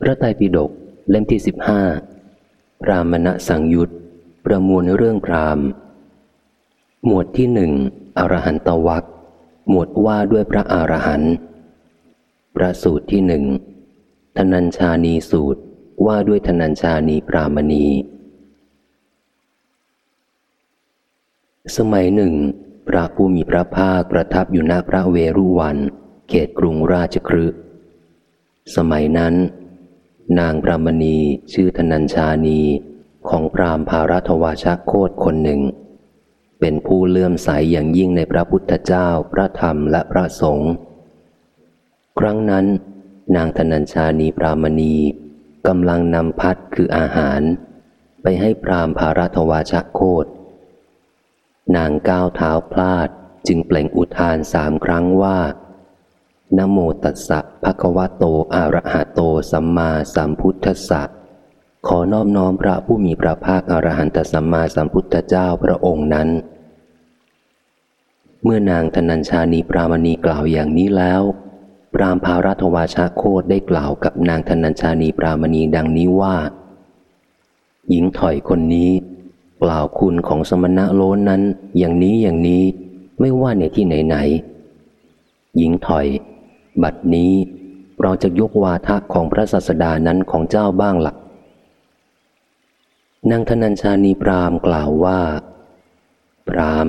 พระไตรปิฎกเล่มที่สิบห้าพรามณสังยุตประมวลเรื่องพรามหมวดที่หนึ่งอรหันตวักหมวดว่าด้วยพระอรหันต์พระสูตรที่หนึ่งธนัญชานีสูตรว่าด้วยธนัญชานีปรามณี สมัยหนึ่ง พระผู้มีพระภาคประทับอยู่หน้าพระเวรุวัน เขตกรุงราชครึสมัยนั้น นางปรามณีชื่อธนัญชานีของพรามภารัตวาชโคตคนหนึ่ง เป็นผู้เลื่อมใสยอย่างยิ่งในพระพุทธเจ้า พระธรรมและพระสงฆ์ครั้งนั้น นางธนัญชานีปรามณีกำลังนำพัดคืออาหาร ไปให้พรามภารัตวาชโคตนางก้าวเท้าพลาดจึงเปล่งอุทานสามครั้งว่า นโมตัสสะภะคะวะโตอะระหะโต สัมมาสัมพุทธัสสะขอนอบน้อมพระผู้มีพระภาคอรหันตสัมมาสัมพุทธเจ้าพระองค์นั้น เมื่อนางธนัญชานีปรามณีกล่าวอย่างนี้แล้ว ปรามภารัตวาชาโคดได้กล่าวกับนางธนัญชานีปรามณีดังนี้ว่า หญิงถอยคนนี้กล่าวคุณของสมณะโลนนั้นอย่างนี้อย่างนี้ไม่ว่าในที่ไหนไหนหญิงถอย บัดนี้เราจะยกวาทะของพระศาสดานั้นของเจ้าบ้างหลักนางธนัญชานีปรามกล่าวว่าปราม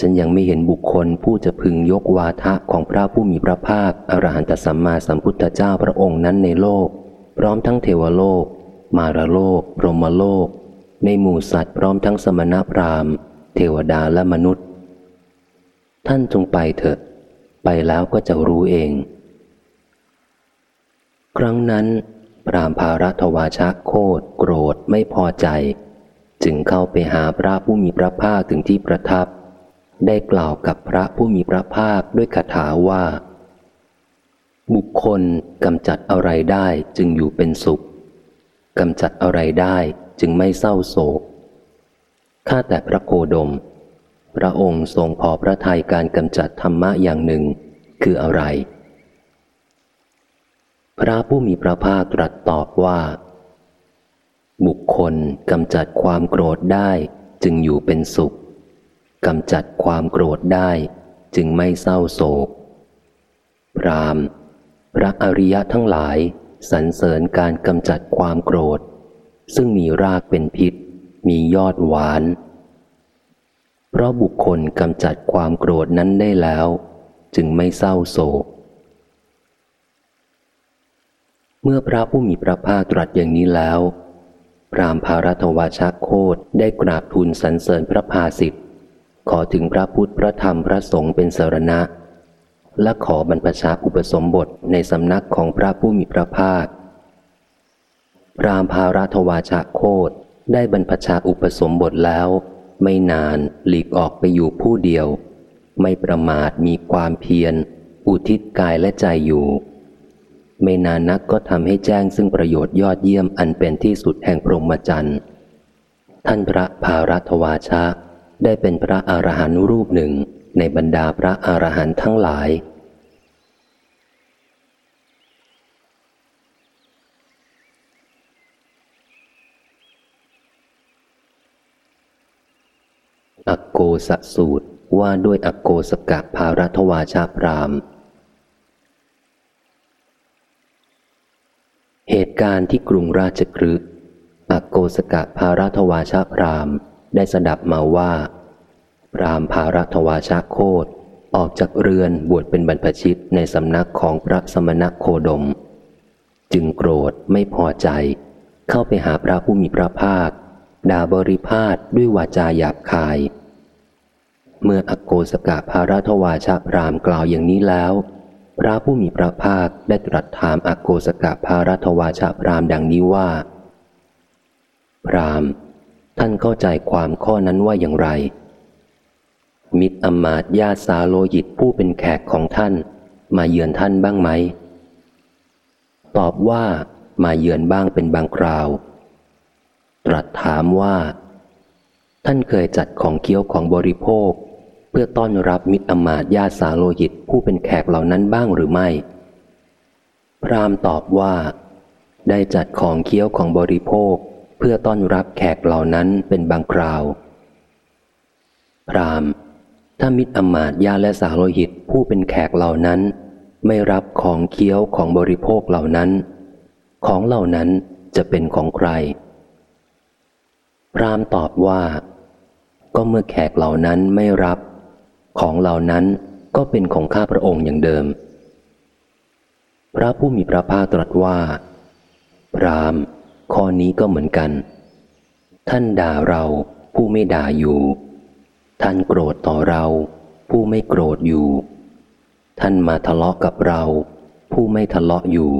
ฉันยังไม่เห็นบุคคลผู้จะพึงยกวาทะของพระผู้มีพระภาคอรหันตสัมมาสัมพุทธเจ้าพระองค์นั้นในโลก พร้อมทั้งเทวโลก มารโลก พรหมโลก ในหมู่สัตว์พร้อมทั้งสมณพราหมณ์ เทวดาและมนุษย์ ท่านจงไปเถอะ ไปแล้วก็จะรู้เอง ครั้งนั้นพรามภารัตวาชะโคตโกรธไม่พอใจ จึงเข้าไปหาพระผู้มีพระภาคถึงที่ประทับ ได้กล่าวกับพระผู้มีพระภาคด้วยคาถาว่า บุคคลกำจัดอะไรได้จึงอยู่เป็นสุขกำจัดอะไรได้จึงไม่เศร้าโศก ข้าแต่พระโคดม พระองค์ทรงพอพระทัยการกำจัดธรรมะอย่างหนึ่ง คืออะไร พระผู้มีพระภาคตรัสตอบว่า บุคคลกำจัดความโกรธได้จึงอยู่เป็นสุขกำจัดความโกรธได้จึงไม่เศร้าโศก พรามพระอริยะทั้งหลายสรรเสริญการกำจัดความโกรธ ซึ่งมีรากเป็นพิษ มียอดหวาน เพราะบุคคลกำจัดความโกรธนั้นได้แล้ว จึงไม่เศร้าโศก เมื่อพระผู้มีพระภาคตรัสอย่างนี้แล้ว พรามภารัตวาชโคตได้กราบทูลสรรเสริญพระภาสิทธิ์ขอถึงพระพุทธพระธรรมพระสงฆ์เป็นสารณะ และขอบรรพชาอุปสมบทในสำนักของพระผู้มีพระภาค พรามภารัตวาชโคตได้บรรพชาอุปสมบทแล้ว ไม่นานหลีกออกไปอยู่ผู้เดียว ไม่ประมาทมีความเพียร อุทิศกายและใจอยู่ ไม่นานนักก็ทำให้แจ้งซึ่งประโยชน์ยอดเยี่ยมอันเป็นที่สุดแห่งพรหมจรรย์ท่านพระภารัตวาชะ ได้เป็นพระอรหันต์รูปหนึ่งในบรรดาพระอรหันต์ทั้งหลาย อโกสสูตร ว่าด้วยอโกสกะภารัตวาชาพราม เหตุการณ์ที่กรุงราชกฤห์อโกสกะภารัตวาชาพรามได้สดับมาว่า พรามภารัตวาชาโคดออกจากเรือนบวชเป็นบรรพชิตในสำนักของพระสมณโคดม จึงโกรธไม่พอใจ เข้าไปหาพระผู้มีพระภาค ด่าบริพาทด้วยวาจาหยาบคาย เมื่ออโกสกะภารัตวาชาพรามกล่าวอย่างนี้แล้ว พระผู้มีพระภาคได้ตรัสถามอโกสกะภารัตวาชาพรามดังนี้ว่า พรามท่านเข้าใจความข้อนั้นว่าอย่างไร มิตรอมาตญาสาโลหิตผู้เป็นแขกของท่าน มาเยือนท่านบ้างไหม ตอบว่ามาเยือนบ้างเป็นบางคราว ตรัสถามว่า ท่านเคยจัดของเคี้ยวของบริโภค พื่อต้อนรับมิตรอมาตญาสาโลหิตผู้เป็นแขกเหล่านั้นบ้างหรือไม่ พรามตอบว่า ได้จัดของเคี้ยวของบริโภค เพื่อต้อนรับแขกเหล่านั้นเป็นบางคราว พรามถ้ามิตรอมาตยาและสาโลหิตผู้เป็นแขกเหล่านั้น ไม่รับของเคี้ยวของบริโภคเหล่านั้น ของเหล่านั้นจะเป็นของใคร พรามตอบว่า ก็เมื่อแขกเหล่านั้นไม่รับ ของเหล่านั้นก็เป็นของข้าพระองค์อย่างเดิม พระผู้มีพระภาคตรัสว่า พรามข้อนี้ก็เหมือนกัน ท่านด่าเราผู้ไม่ด่าอยู่ ท่านโกรธต่อเรา ผู้ไม่โกรธอยู่ ท่านมาทะเลาะกับเรา ผู้ไม่ทะเลาะอยู่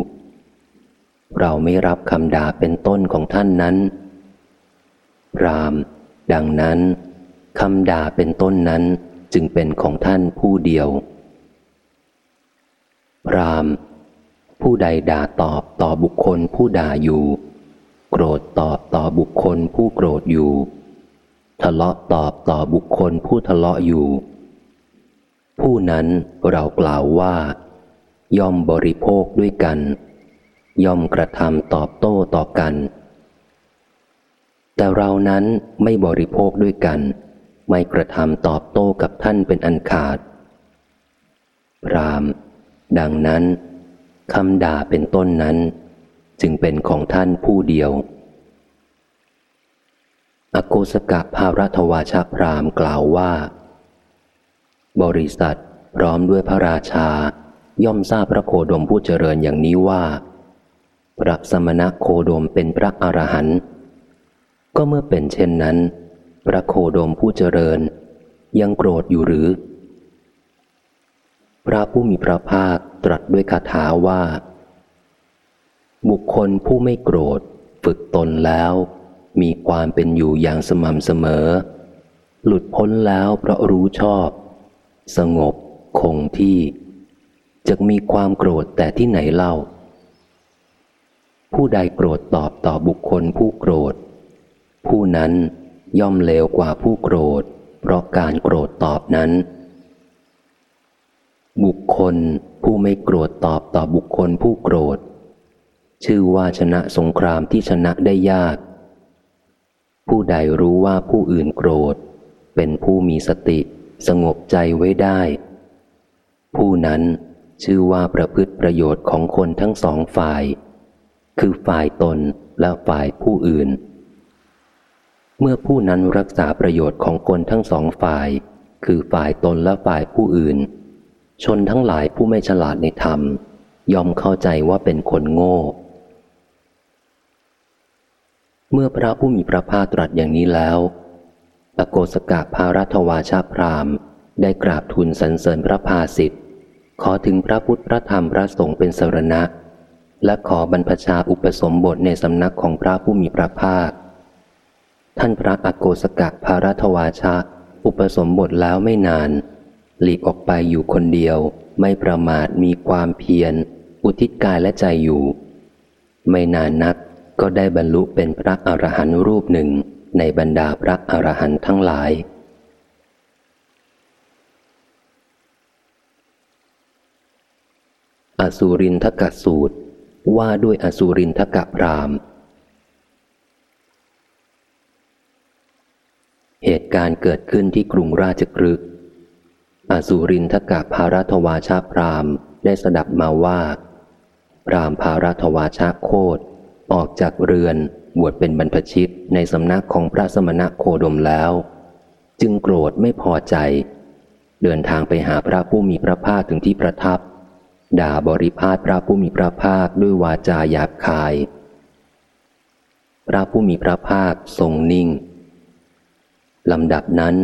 เราไม่รับคำด่าเป็นต้นของท่านนั้นรามดังนั้นคำด่าเป็นต้นนั้น จึงเป็นของท่านผู้เดียว ราม ผู้ใดด่าตอบต่อบุคคลผู้ด่าอยู่ โกรธตอบต่อบุคคลผู้โกรธอยู่ ทะเลาะตอบต่อบุคคลผู้ทะเลาะอยู่ ผู้นั้นเรากล่าวว่า ย่อมบริโภคด้วยกัน ย่อมกระทำตอบโต้ต่อกัน แต่เรานั้นไม่บริโภคด้วยกัน ไม่กระทำตอบโต้กับท่านเป็นอันขาด พรามดังนั้นคำด่าเป็นต้นนั้น จึงเป็นของท่านผู้เดียว อโกสกะภารัตวาชาพรามกล่าวว่า บริษัทพร้อมด้วยพระราชา ย่อมทราบพระโคดมผู้เจริญอย่างนี้ว่า พระสมณะโคดมเป็นพระอรหันต์ก็เมื่อเป็นเช่นนั้น พระโคดมผู้เจริญ ยังโกรธอยู่หรือ พระผู้มีพระภาคตรัสด้วยคาถาว่า บุคคลผู้ไม่โกรธ ฝึกตนแล้ว มีความเป็นอยู่อย่างสม่ำเสมอ หลุดพ้นแล้วเพราะรู้ชอบ สงบคงที่จะมีความโกรธแต่ที่ไหนเล่า ผู้ใดโกรธตอบต่อบุคคลผู้โกรธ ผู้นั้น ย่อมเลวกว่าผู้โกรธ เพราะการโกรธตอบนั้น บุคคลผู้ไม่โกรธตอบต่อบุคคลผู้โกรธ ชื่อว่าชนะสงครามที่ชนะได้ยาก ผู้ใดรู้ว่าผู้อื่นโกรธ เป็นผู้มีสติ สงบใจไว้ได้ ผู้นั้นชื่อว่าประพฤติประโยชน์ของคนทั้งสองฝ่าย คือฝ่ายตนและฝ่ายผู้อื่น เมื่อผู้นั้นรักษาประโยชน์ของคนทั้งสองฝ่าย คือฝ่ายตนและฝ่ายผู้อื่น ชนทั้งหลายผู้ไม่ฉลาดในธรรม ยอมเข้าใจว่าเป็นคนโง่ เมื่อพระผู้มีพระภาคตรัสอย่างนี้แล้วปโกสกะภารัตวาชาพรามได้กราบทูลสรรเสริญพระภาสิทธิ์ขอถึงพระพุทธพระธรรมพระสงฆ์เป็นสรณะ และขอบรรพชาอุปสมบทในสำนักของพระผู้มีพระภาค ท่านพระอโกสกะภารัตวาชาอุปสมบทแล้วไม่นาน หลีกออกไปอยู่คนเดียว ไม่ประมาทมีความเพียร อุทิศกายและใจอยู่ ไม่นานนักก็ได้บรรลุเป็นพระอรหันต์รูปหนึ่งในบรรดาพระอรหันต์ทั้งหลาย อสุรินทกสูตรว่าด้วยอสุรินทกพราม เหตุการณ์เกิดขึ้นที่กรุงราชกฤห์อสุรินทกภารัตวาชาพรามได้สดับมาว่า พรามภารัตวาชาโคดออกจากเรือนบวชเป็นบรรพชิตในสำนักของพระสมณะโคดมแล้ว จึงโกรธไม่พอใจ เดินทางไปหาพระผู้มีพระภาคถึงที่ประทับ ด่าบริพาทพระผู้มีพระภาคด้วยวาจาหยาบคาย พระผู้มีพระภาคทรงนิ่ง ลำดับนั้น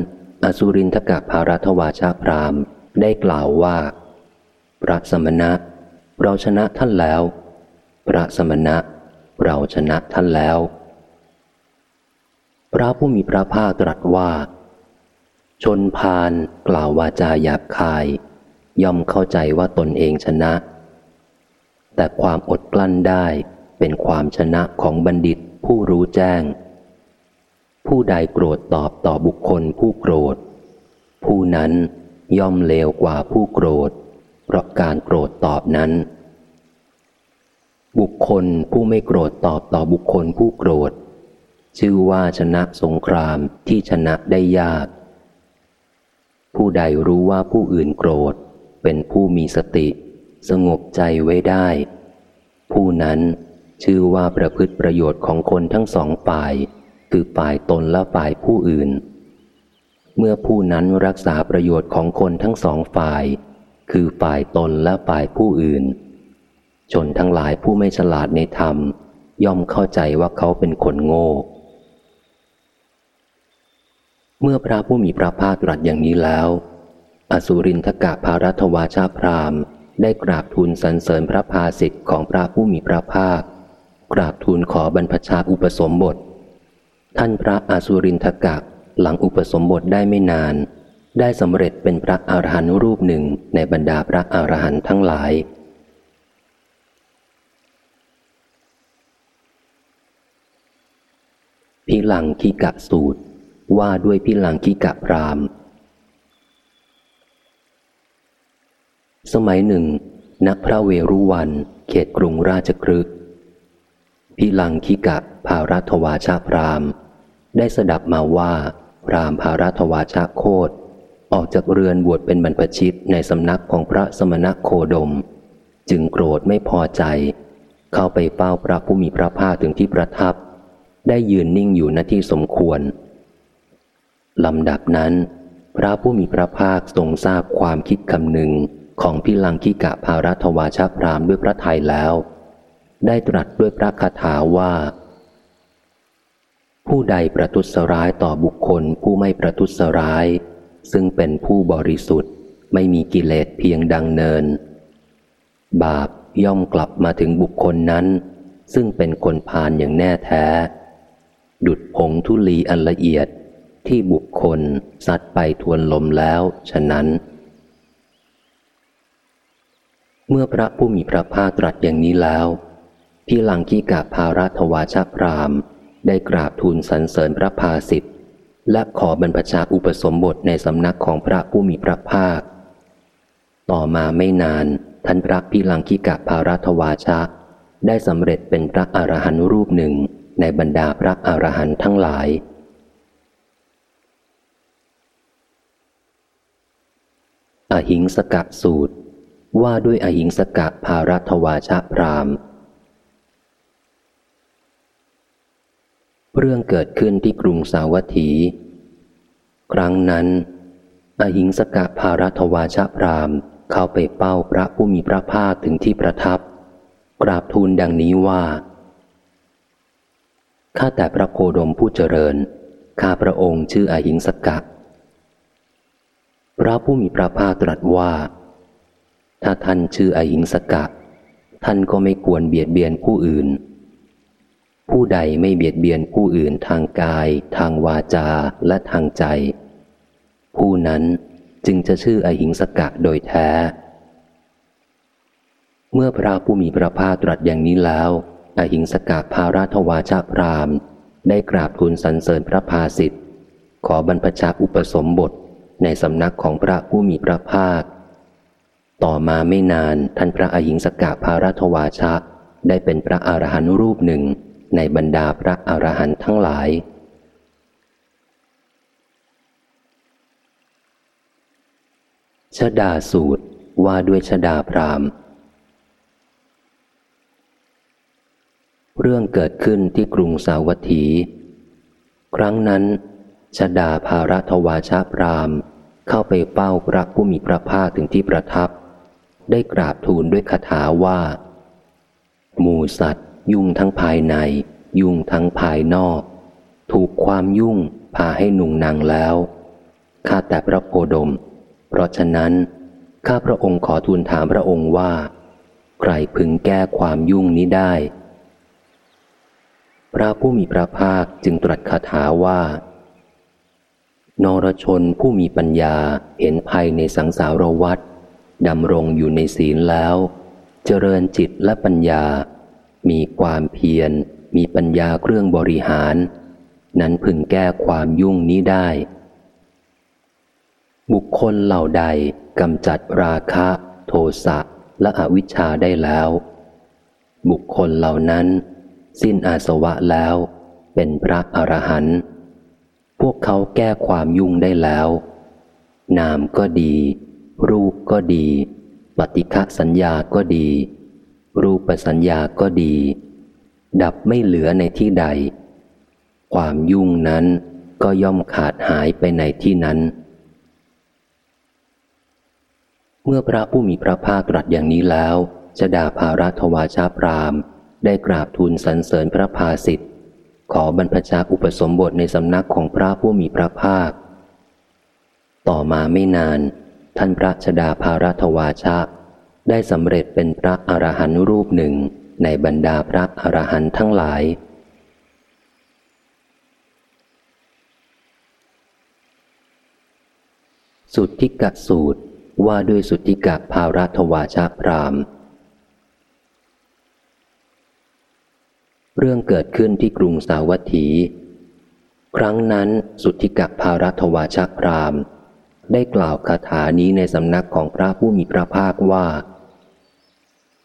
อสุรินทกะภารัตวาชาพรามได้กล่าวว่า พระสมณะ เราชนะท่านแล้ว พระสมณะ เราชนะท่านแล้ว พระผู้มีพระภาคตรัสว่า ชนพานกล่าววาจาหยาบคาย ย่อมเข้าใจว่าตนเองชนะ แต่ความอดกลั้นได้เป็นความชนะของบัณฑิตผู้รู้แจ้ง ผู้ใดโกรธตอบต่อบุคคลผู้โกรธ ผู้นั้นย่อมเลวกว่าผู้โกรธ เพราะการโกรธตอบนั้น บุคคลผู้ไม่โกรธตอบต่อบุคคลผู้โกรธ ชื่อว่าชนะสงครามที่ชนะได้ยาก ผู้ใดรู้ว่าผู้อื่นโกรธ เป็นผู้มีสติ สงบใจไว้ได้ ผู้นั้นชื่อว่าประพฤติประโยชน์ของคนทั้งสองฝ่าย คือฝ่ายตนและฝ่ายผู้อื่น เมื่อผู้นั้นรักษาประโยชน์ของคนทั้งสองฝ่าย คือฝ่ายตนและฝ่ายผู้อื่น ชนทั้งหลายผู้ไม่ฉลาดในธรรม ย่อมเข้าใจว่าเขาเป็นคนโง่ เมื่อพระผู้มีพระภาคตรัสอย่างนี้แล้ว อสุรินทกะภารัตวาชาพรามได้กราบทูลสรรเสริญพระภาสิทธิ์ของพระผู้มีพระภาค กราบทูลขอบรรพชาอุปสมบท ท่านพระอสุรินทกะหลังอุปสมบทได้ไม่นาน ได้สำเร็จเป็นพระอรหันต์รูปหนึ่งในบรรดาพระอรหันต์ทั้งหลาย พิลังคิกะสูตรว่าด้วยพิลังคิกะพราม สมัยหนึ่ง นักพระเวรุวัน เขตกรุงราชกฤกพิลังคิกะภารัตวาชาพราม ได้สดับมาว่าพรามภารัตวาชาโคดออกจากเรือนบวชเป็นบรรพชิตในสำนักของพระสมณโคดม จึงโกรธไม่พอใจ เข้าไปเฝ้าพระผู้มีพระภาคถึงที่ประทับ ได้ยืนนิ่งอยู่ณที่สมควรลำดับนั้น พระผู้มีพระภาคทรงทราบความคิดคำหนึ่งของพิลังคิกะภารัตวาชพรามด้วยพระทัยแล้ว ได้ตรัสด้วยพระคาถาว่า ผู้ใดประทุษร้ายต่อบุคคลผู้ไม่ประทุษร้าย ซึ่งเป็นผู้บริสุทธิ์ไม่มีกิเลสเพียงดังเนิน บาปย่อมกลับมาถึงบุคคลนั้น ซึ่งเป็นคนพาลอย่างแน่แท้ ดุดผงทุลีอันละเอียดที่บุคคลสัตว์ไปทวนลมแล้วฉะนั้น เมื่อพระผู้มีพระภาคตรัสอย่างนี้แล้วพี่ลังคีกะภารัตวาชพราม ได้กราบทูลสรรเสริญพระภาสิทธิ์และขอบรรพชาอุปสมบทในสำนักของพระผู้มีพระภาค ต่อมาไม่นานท่านพระพี่ลังคีกะภารัตวาชาได้สำเร็จเป็นพระอรหันต์รูปหนึ่งในบรรดาพระอรหันต์ทั้งหลาย อหิงสกะสูตร ว่าด้วยอหิงสกะภารัตวาชะพราม เรื่องเกิดขึ้นที่กรุงสาวัตถี ครั้งนั้น อหิงสกะภารัตวาชพรามเข้าไปเป้าพระผู้มีพระภาคถึงที่ประทับ กราบทูลดังนี้ว่า ข้าแต่พระโคดมผู้เจริญ ข้าพระองค์ชื่ออหิงสกะ พระผู้มีพระภาคตรัสว่า ถ้าท่านชื่ออหิงสกะ ท่านก็ไม่ควรเบียดเบียนผู้อื่น ผู้ใดไม่เบียดเบียนผู้อื่นทางกาย ทางวาจาและทางใจ ผู้นั้นจึงจะชื่ออหิงสกะโดยแท้ เมื่อพระผู้มีพระภาคตรัสอย่างนี้แล้ว อหิงสกาภาราทวาชาพรามได้กราบทูลสรรเสริญพระภาสิทธิ์ขอบรรพชาอุปสมบทในสำนักของพระผู้มีพระภาค ต่อมาไม่นานท่านพระอหิงสกาภาราทวาชาได้เป็นพระอรหันต์รูปหนึ่ง ในบรรดาพระอรหันต์ทั้งหลาย ชดาสูตรว่าด้วยชดาพรามเรื่องเกิดขึ้นที่กรุงสาวัตถี ครั้งนั้นชดาภารัตวาชาพรามเข้าไปเป้าพระผู้มีพระภาคถึงที่ประทับ ได้กราบทูลด้วยคาถาว่า หมูสัตว์ ยุ่งทั้งภายใน ยุ่งทั้งภายนอก ถูกความยุ่งพาให้หนุ่งนางแล้วข้าแต่พระโพดม เพราะฉะนั้น ข้าพระองค์ขอทูลถามพระองค์ว่า ใครพึงแก้ความยุ่งนี้ได้ พระผู้มีพระภาคจึงตรัสคาถาว่า นรชนผู้มีปัญญาเห็นภัยในสังสารวัฏดำรงอยู่ในศีลแล้ว เจริญจิตและปัญญา มีความเพียร มีปัญญาเครื่องบริหาร นั้นพึงแก้ความยุ่งนี้ได้ บุคคลเหล่าใดกำจัดราคะ โทสะและอวิชชาได้แล้ว บุคคลเหล่านั้น สิ้นอาสวะแล้ว เป็นพระอรหันต์พวกเขาแก้ความยุ่งได้แล้ว นามก็ดี รูปก็ดี ปฏิฆะสัญญาก็ดี รูปสัญญาก็ดี ดับไม่เหลือในที่ใด ความยุ่งนั้นก็ย่อมขาดหายไปในที่นั้น เมื่อพระผู้มีพระภาคตรัสอย่างนี้แล้วจะดาภารัตวาชาพรามได้กราบทูลสรรเสริญพระภาสิทธิ์ขอบรรพชาอุปสมบทในสำนักของพระผู้มีพระภาค ต่อมาไม่นาน ท่านพระชดาภารัตวาชา ได้สำเร็จเป็นพระอรหันต์รูปหนึ่งในบรรดาพระอรหันต์ทั้งหลาย สุทธิกะสูตรว่าด้วยสุทธิกะภารัตวาชาพราม เรื่องเกิดขึ้นที่กรุงสาวัตถี ครั้งนั้นสุทธิกะภารัตวาชพรามได้กล่าวคาถานี้ในสำนักของพระผู้มีพระภาคว่า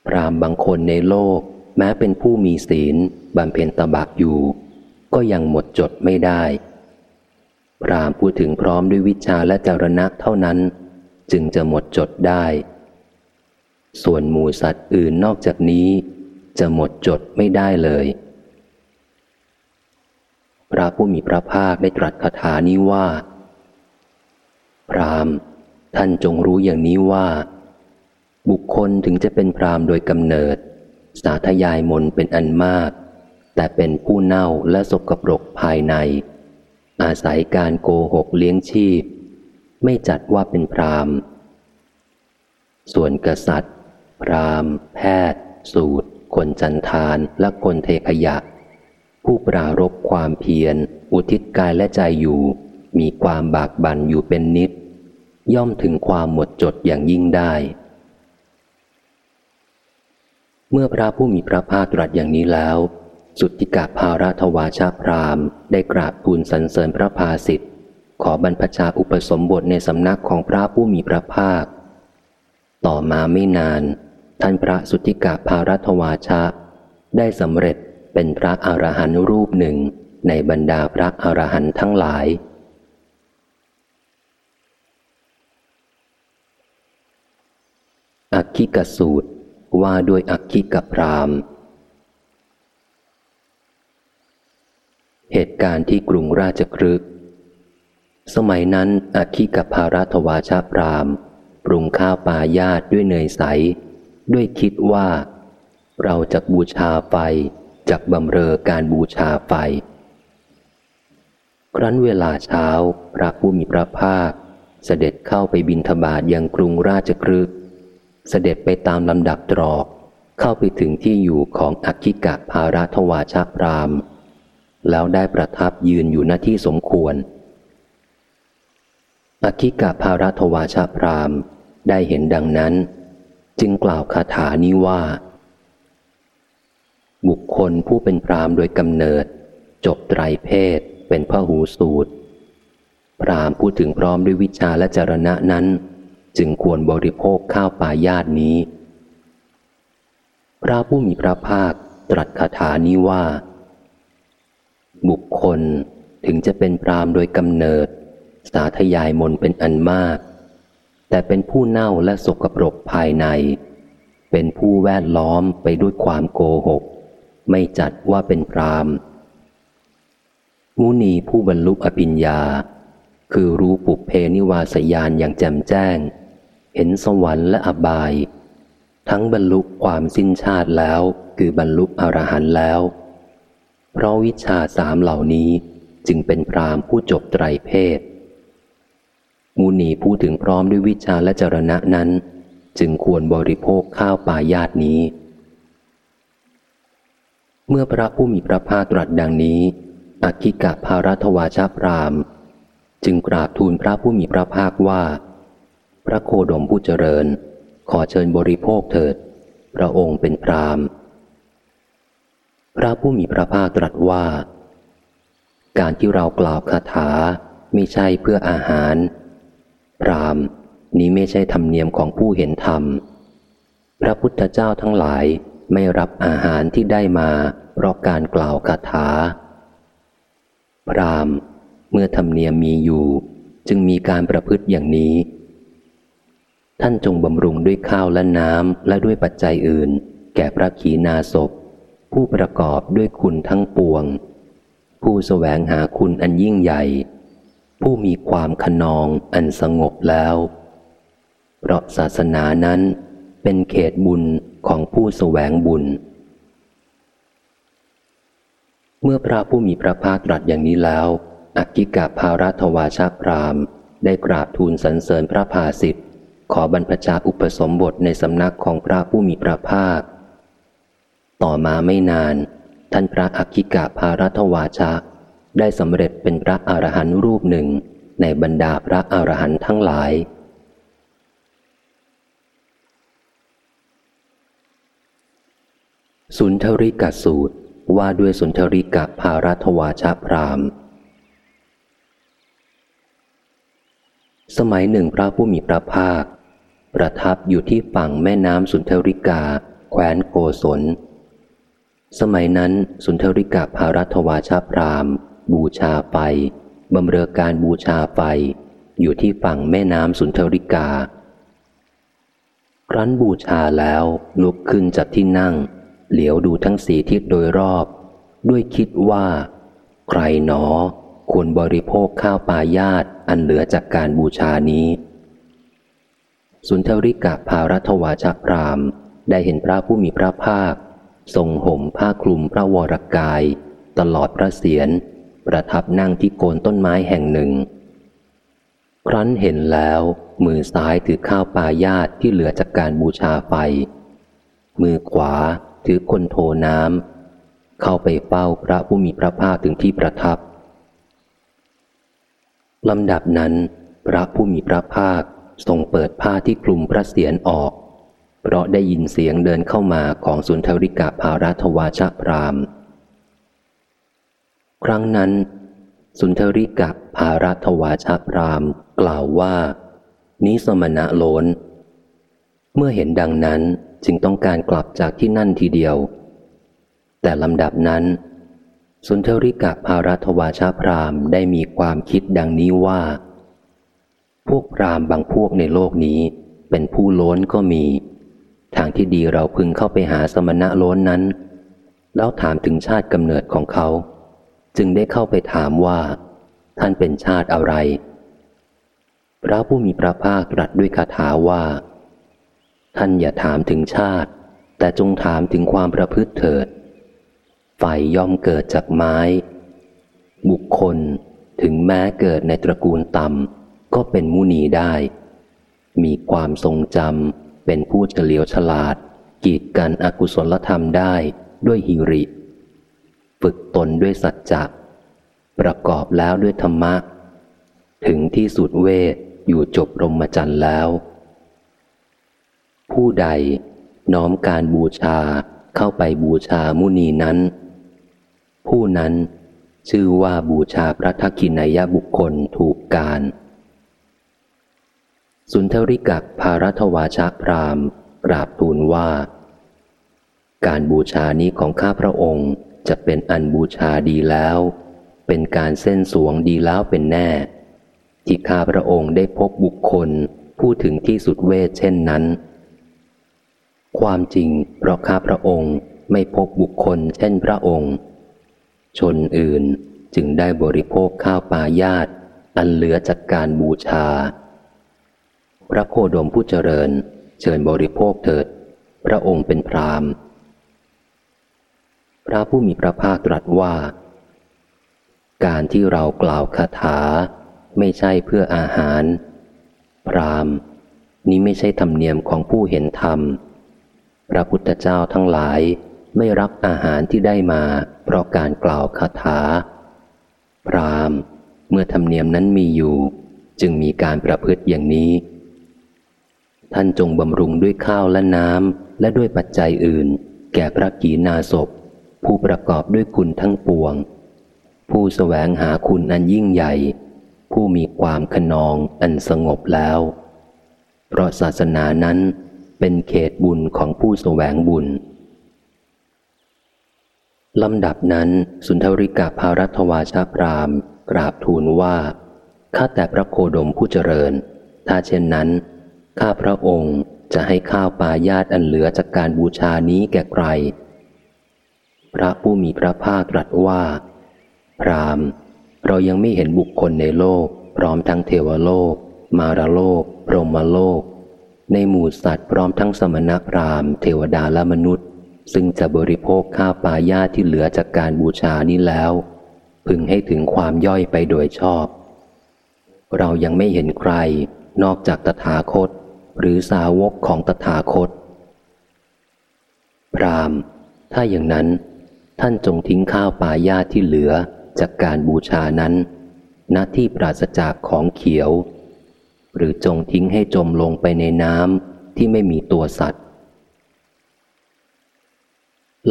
พรามบางคนในโลก แม้เป็นผู้มีศีลบำเพ็ญตบะอยู่ ก็ยังหมดจดไม่ได้ พรามพูดถึงพร้อมด้วยวิชาและจารณะเท่านั้น จึงจะหมดจดได้ ส่วนหมูสัตว์อื่นนอกจากนี้ จะหมดจดไม่ได้เลย พระผู้มีพระภาคได้ตรัสคาถานี้ว่า พรามท่านจงรู้อย่างนี้ว่า บุคคลถึงจะเป็นพรามโดยกำเนิด สาธยายมนเป็นอันมาก แต่เป็นผู้เน่าและสกปรกภายใน อาศัยการโกหกเลี้ยงชีพ ไม่จัดว่าเป็นพรามส่วนกษัตริย์ พรามแพทย์ สูตร คนจันทานและคนเทขยะ ผู้ปรารบความเพียร อุทิศกายและใจอยู่ มีความบากบั่นอยู่เป็นนิด ย่อมถึงความหมดจดอย่างยิ่งได้ เมื่อพระผู้มีพระภาคตรัสอย่างนี้แล้ว สุทธิกะภารัทวาชาพรามได้กราบทูลสรรเสริญพระภาสิทธิ์ขอบรรพชาอุปสมบทในสำนักของพระผู้มีพระภาค ต่อมาไม่นาน ท่านพระสุทธิกาภารัตวาชะ ได้สำเร็จเป็นพระอรหันต์รูปหนึ่งในบรรดาพระอรหันต์ทั้งหลาย อักขิกสูตร ว่าด้วยอักขิกพรามเหตุการณ์ที่กรุงราชครึก สมัยนั้นอักขิกภารัตวาชาพรามปรุงข้าวปลายาตด้วยเนยใส ด้วยคิดว่า เราจะบูชาไฟจากบำเรอการบูชาไฟ ครั้นเวลาเช้าพระผู้มีพระภาค เสด็จเข้าไปบินทบาทยังกรุงราชกฤห์ เสด็จไปตามลำดับตรอก เข้าไปถึงที่อยู่ของอักขิกะภารัทวาชพรามแล้วได้ประทับยืนอยู่หน้าที่สมควร อักขิกะภารัทวาชพรามได้เห็นดังนั้น จึงกล่าวคาถานี้ว่า บุคคลผู้เป็นพรามโดยกำเนิด จบไตรเพศเป็นพระหูสูตร พรามพูดถึงพร้อมด้วยวิชาและจรณะนั้น จึงควรบริโภคข้าวปลายาตนี้ พระผู้มีพระภาคตรัสคาถานี้ว่า บุคคลถึงจะเป็นพรามโดยกำเนิด สาธยายมนเป็นอันมาก แต่เป็นผู้เน่าและสกปรกภายใน เป็นผู้แวดล้อมไปด้วยความโกหก ไม่จัดว่าเป็นพรามมุนีผู้บรรลุอภิญญา คือรู้ปุเพนิวาสยานอย่างแจ่มแจ้ง เห็นสวรรค์และอบาย ทั้งบรรลุความสิ้นชาติแล้ว คือบรรลุอรหันต์แล้ว เพราะวิชาสามเหล่านี้จึงเป็นพรามผู้จบไตรเพศ มูนีพูดถึงพร้อมด้วยวิชาและจรณะนั้น จึงควรบริโภคข้าวปลายาตนี้ เมื่อพระผู้มีพระภาคตรัสดังนี้อักิกะภารัตวาชาพราม จึงกราบทูลพระผู้มีพระภาคว่า พระโคดมผู้เจริญ ขอเชิญบริโภคเถิด พระองค์เป็นพรามพระผู้มีพระภาคตรัสว่า การที่เรากล่าวคาถาไม่ใช่เพื่ออาหาร พรามนี้ไม่ใช่ธรรมเนียมของผู้เห็นธรรม พระพุทธเจ้าทั้งหลายไม่รับอาหารที่ได้มาเพราะการกล่าวคาถา พรามเมื่อธรรมเนียมมีอยู่ จึงมีการประพฤติอย่างนี้ ท่านจงบำรุงด้วยข้าวและน้ำและด้วยปัจจัยอื่น แก่พระขีณาสพ ผู้ประกอบด้วยคุณทั้งปวง ผู้สแสวงหาคุณอันยิ่งใหญ่ ผู้มีความขนองอันสงบแล้ว เพราะศาสนานั้นเป็นเขตบุญของผู้สแสวงบุญ เมื่อพระผู้มีพระภาคตรัสอย่างนี้แล้ว อักกิกะภารัตวาชาพรามได้กราบทูลสรรเสริญพระภาสิทธ ขอบรรพชาอุปสมบทในสำนักของพระผู้มีพระภาค ต่อมาไม่นาน ท่านพระอักขิกะภารัตวาชาได้สำเร็จเป็นพระอรหันต์รูปหนึ่งในบรรดาพระอรหันต์ทั้งหลาย สุนทริกสูตรว่าด้วยสุนทริกะภารัตวาชาพรามสมัยหนึ่งพระผู้มีพระภาค ประทับอยู่ที่ฝั่งแม่น้ำสุนทริกา แคว้นโกศล สมัยนั้นสุนทริกะภารัตวาชาพรามบูชาไฟบำเรอการบูชาไฟ อยู่ที่ฝั่งแม่น้ำสุนทริกา ครั้นบูชาแล้วลุกขึ้นจากที่นั่ง เหลียวดูทั้งสีทิศโดยรอบ ด้วยคิดว่า ใครหนอควรบริโภคข้าวปลายาตอันเหลือจากการบูชานี้ สุนทริกะภารัตวาชพรามได้เห็นพระผู้มีพระภาค ทรงห่มผ้าคลุมพระวรกาย ตลอดพระเศียรประทับนั่งที่โคนต้นไม้แห่งหนึ่ง ครั้นเห็นแล้ว มือซ้ายถือข้าวปลายาตที่เหลือจากการบูชาไฟ มือขวาถือคนโทน้ำเข้าไปเฝ้าพระผู้มีพระภาคถึงที่ประทับลำดับนั้น พระผู้มีพระภาค ทรงเปิดผ้าที่คลุมพระเศียรออก เพราะได้ยินเสียงเดินเข้ามาของสุนทริกะภารัตวาชพรามครั้งนั้น สุนทริกะภารัตวาชพรามกล่าวว่านิสมณะโลนเมื่อเห็นดังนั้นจึงต้องการกลับจากที่นั่นทีเดียว แต่ลำดับนั้น สุนทริกะภารัตวาชพรามได้มีความคิดดังนี้ว่า พวกพรามบางพวกในโลกนี้ เป็นผู้ล้นก็มี ทางที่ดีเราพึงเข้าไปหาสมณะล้นนั้น แล้วถามถึงชาติกำเนิดของเขา จึงได้เข้าไปถามว่า ท่านเป็นชาติอะไร พระผู้มีพระภาคตรัสด้วยคาถาว่า ท่านอย่าถามถึงชาติ แต่จงถามถึงความประพฤติเถิดไฟย่อมเกิดจากไม้ บุคคลถึงแม้เกิดในตระกูลต่ำ ก็เป็นมุนีได้ มีความทรงจำเป็นผู้เฉลียวฉลาด กีดกันอกุศลธรรมได้ด้วยหิริ ฝึกตนด้วยสัจจะประกอบแล้วด้วยธรรมะ ถึงที่สุดเวทอยู่จบรมจันทร์แล้ว ผู้ใดน้อมการบูชาเข้าไปบูชามุนีนั้น ผู้นั้นชื่อว่าบูชาพระทักขินายบุคคลถูกการ สุนทริกักภารัตวาชาพรามกราบทูลว่า การบูชานี้ของข้าพระองค์จะเป็นอันบูชาดีแล้ว เป็นการเส้นสวงดีแล้วเป็นแน่ ที่ข้าพระองค์ได้พบบุคคลพูดถึงที่สุดเวทเช่นนั้น ความจริงเพราะข้าพระองค์ไม่พบบุคคลเช่นพระองค์ ชนอื่นจึงได้บริโภคข้าวปลายาตอันเหลือจากการบูชา พระโคดมผู้เจริญ เชิญบริโภคเถิด พระองค์เป็นพรามพระผู้มีพระภาคตรัสว่า การที่เรากล่าวคาถาไม่ใช่เพื่ออาหาร พรามนี้ไม่ใช่ธรรมเนียมของผู้เห็นธรรม พระพุทธเจ้าทั้งหลายไม่รับอาหารที่ได้มา เพราะการกล่าวคาถา พรามเมื่อธรรมเนียมนั้นมีอยู่ จึงมีการประพฤติอย่างนี้ ท่านจงบำรุงด้วยข้าวและน้ำและด้วยปัจจัยอื่น แก่พระกีนาศพ ผู้ประกอบด้วยคุณทั้งปวง ผู้สแสวงหาคุณอันยิ่งใหญ่ ผู้มีความขนองอันสงบแล้ว เพราะศาสนานั้นเป็นเขตบุญของผู้สแสวงบุญลำดับนั้นสุนทริกาภารัตวาชาพรามกราบทูลว่า ข้าแต่พระโคดมผู้เจริญ ถ้าเช่นนั้น ข้าพระองค์จะให้ข้าวปลายาตอันเหลือจากการบูชานี้แก่ใคร พระผู้มีพระภาคตรัสว่า พรามเรายังไม่เห็นบุคคลในโลก พร้อมทั้งเทวโลก มารโลก พรหมโลก ในหมู่สัตว์พร้อมทั้งสมณพราหมณ์เทวดาและมนุษย์ ซึ่งจะบริโภคข้าวปลายาที่เหลือจากการบูชานี้แล้ว พึงให้ถึงความย่อยไปโดยชอบ เรายังไม่เห็นใครนอกจากตถาคต หรือสาวกของตถาคต พรามถ้าอย่างนั้นท่านจงทิ้งข้าวปลายาที่เหลือจากการบูชานั้นณที่ปราศจากของเขียว หรือจงทิ้งให้จมลงไปในน้ำที่ไม่มีตัวสัตว์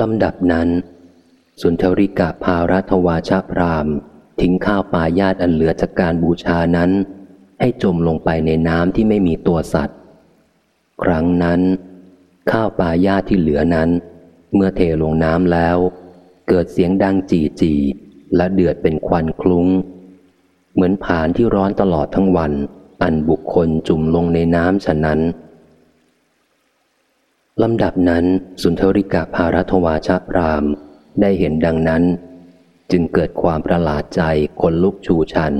ลำดับนั้น สุนทริกะภารัตวาชพรามทิ้งข้าวปลายาตอันเหลือจากการบูชานั้น ให้จมลงไปในน้ำที่ไม่มีตัวสัตว์ ครั้งนั้น ข้าวปลายาที่เหลือนั้น เมื่อเทลงน้ำแล้ว เกิดเสียงดังจีจีและเดือดเป็นควันคลุ้ง เหมือนผานที่ร้อนตลอดทั้งวัน อันบุคคลจุ่มลงในน้ำฉะนั้นลำดับนั้นสุนทริกะภารัตวาชพรามได้เห็นดังนั้น จึงเกิดความประหลาดใจคนลุกชูชัน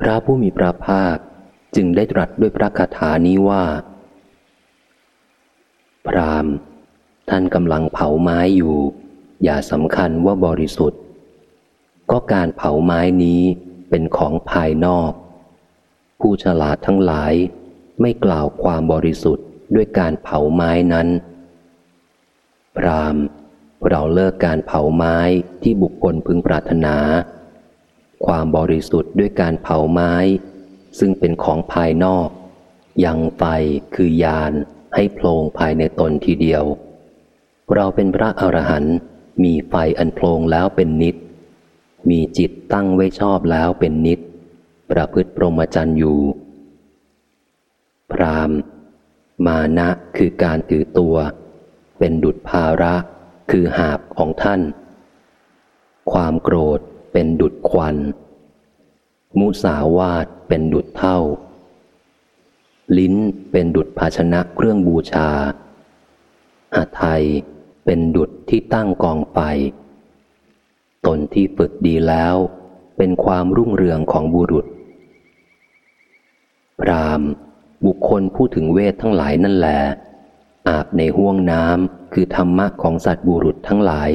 พระผู้มีพระภาค จึงได้ตรัสด้วยพระคาถานี้ว่า พรามท่านกำลังเผาไม้อยู่ อย่าสำคัญว่าบริสุทธิ์ ก็การเผาไม้นี้เป็นของภายนอก ผู้ฉลาดทั้งหลายไม่กล่าวความบริสุทธิ์ด้วยการเผาไม้นั้น พรามเราเลิกการเผาไม้ที่บุคคลพึงปรารถนา ความบริสุทธิ์ด้วยการเผาไม้ ซึ่งเป็นของภายนอก ยังไฟคือยานให้โพลงภายในตนทีเดียว เราเป็นพระอรหันต์มีไฟอันโพลงแล้วเป็นนิด มีจิตตั้งไว้ชอบแล้วเป็นนิด ประพฤติปรมจันอยู่ พรามมานะคือการถือตัว เป็นดุจภาระคือหาบของท่าน ความโกรธเป็นดุจควัน มุสาวาทเป็นดุจเท่า ลิ้นเป็นดุจภาชนะเครื่องบูชาหาไทยเป็นดุจที่ตั้งกองไฟตนที่ฝึกดีแล้ว เป็นความรุ่งเรืองของบุรุษ พรามบุคคลพูดถึงเวททั้งหลายนั่นแหละอาบในห้วงน้ำคือธรรมะของสัตว์บุรุษทั้งหลาย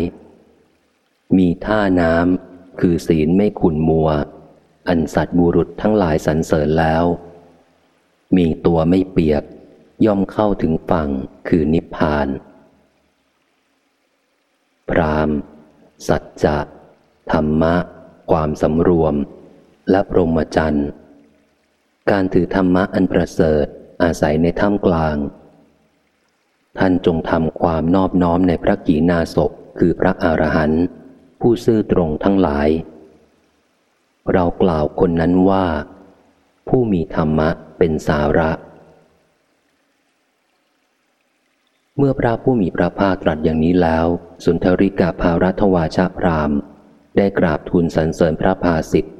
มีท่าน้ำคือศีลไม่ขุนมัว อันสัตว์บุรุษทั้งหลายสรรเสริญแล้ว มีตัวไม่เปียก ย่อมเข้าถึงฝั่งคือนิพพาน พรามสัจจะ ธรรมะ ความสำรวม และพรหมจรรย์ การถือธรรมะอันประเสริฐอาศัยในถ้ำกลาง ท่านจงทำความนอบน้อมในพระกีนาศพคือพระอรหันต์ผู้ซื่อตรงทั้งหลาย เรากล่าวคนนั้นว่า ผู้มีธรรมะเป็นสาระ เมื่อพระผู้มีพระภาคตรัสอย่างนี้แล้ว สุนทริกาภารัตวาชะพรามได้กราบทูลสรรเสริญพระภาสิทธิ์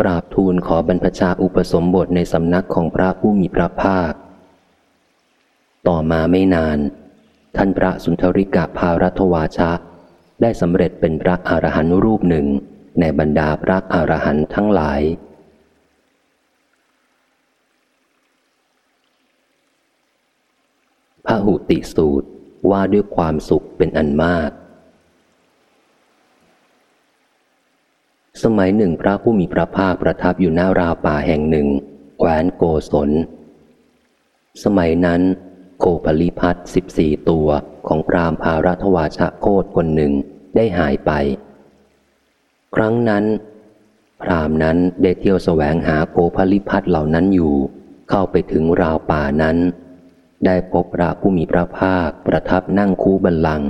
กราบทูลขอบรรพชาอุปสมบทในสำนักของพระผู้มีพระภาค ต่อมาไม่นาน ท่านพระสุนทริกาภารัตวาชะได้สำเร็จเป็นพระอรหันต์รูปหนึ่ง ในบรรดาพระอรหันต์ทั้งหลาย พระหุติสูตรว่าด้วยความสุขเป็นอันมาก สมัยหนึ่งพระผู้มีพระภาคประทับอยู่หน้าราวป่าแห่งหนึ่งแคว้นโกศล สมัยนั้น โคปลิพัทสิบสี่ตัวของพรามภารัตวาชะโคตคนหนึ่งได้หายไป ครั้งนั้น พรามนั้นได้เที่ยวแสวงหาโกพลิพัทเหล่านั้นอยู่ เข้าไปถึงราวป่านั้น ได้พบพระผู้มีพระภาคประทับนั่งคูบันลัง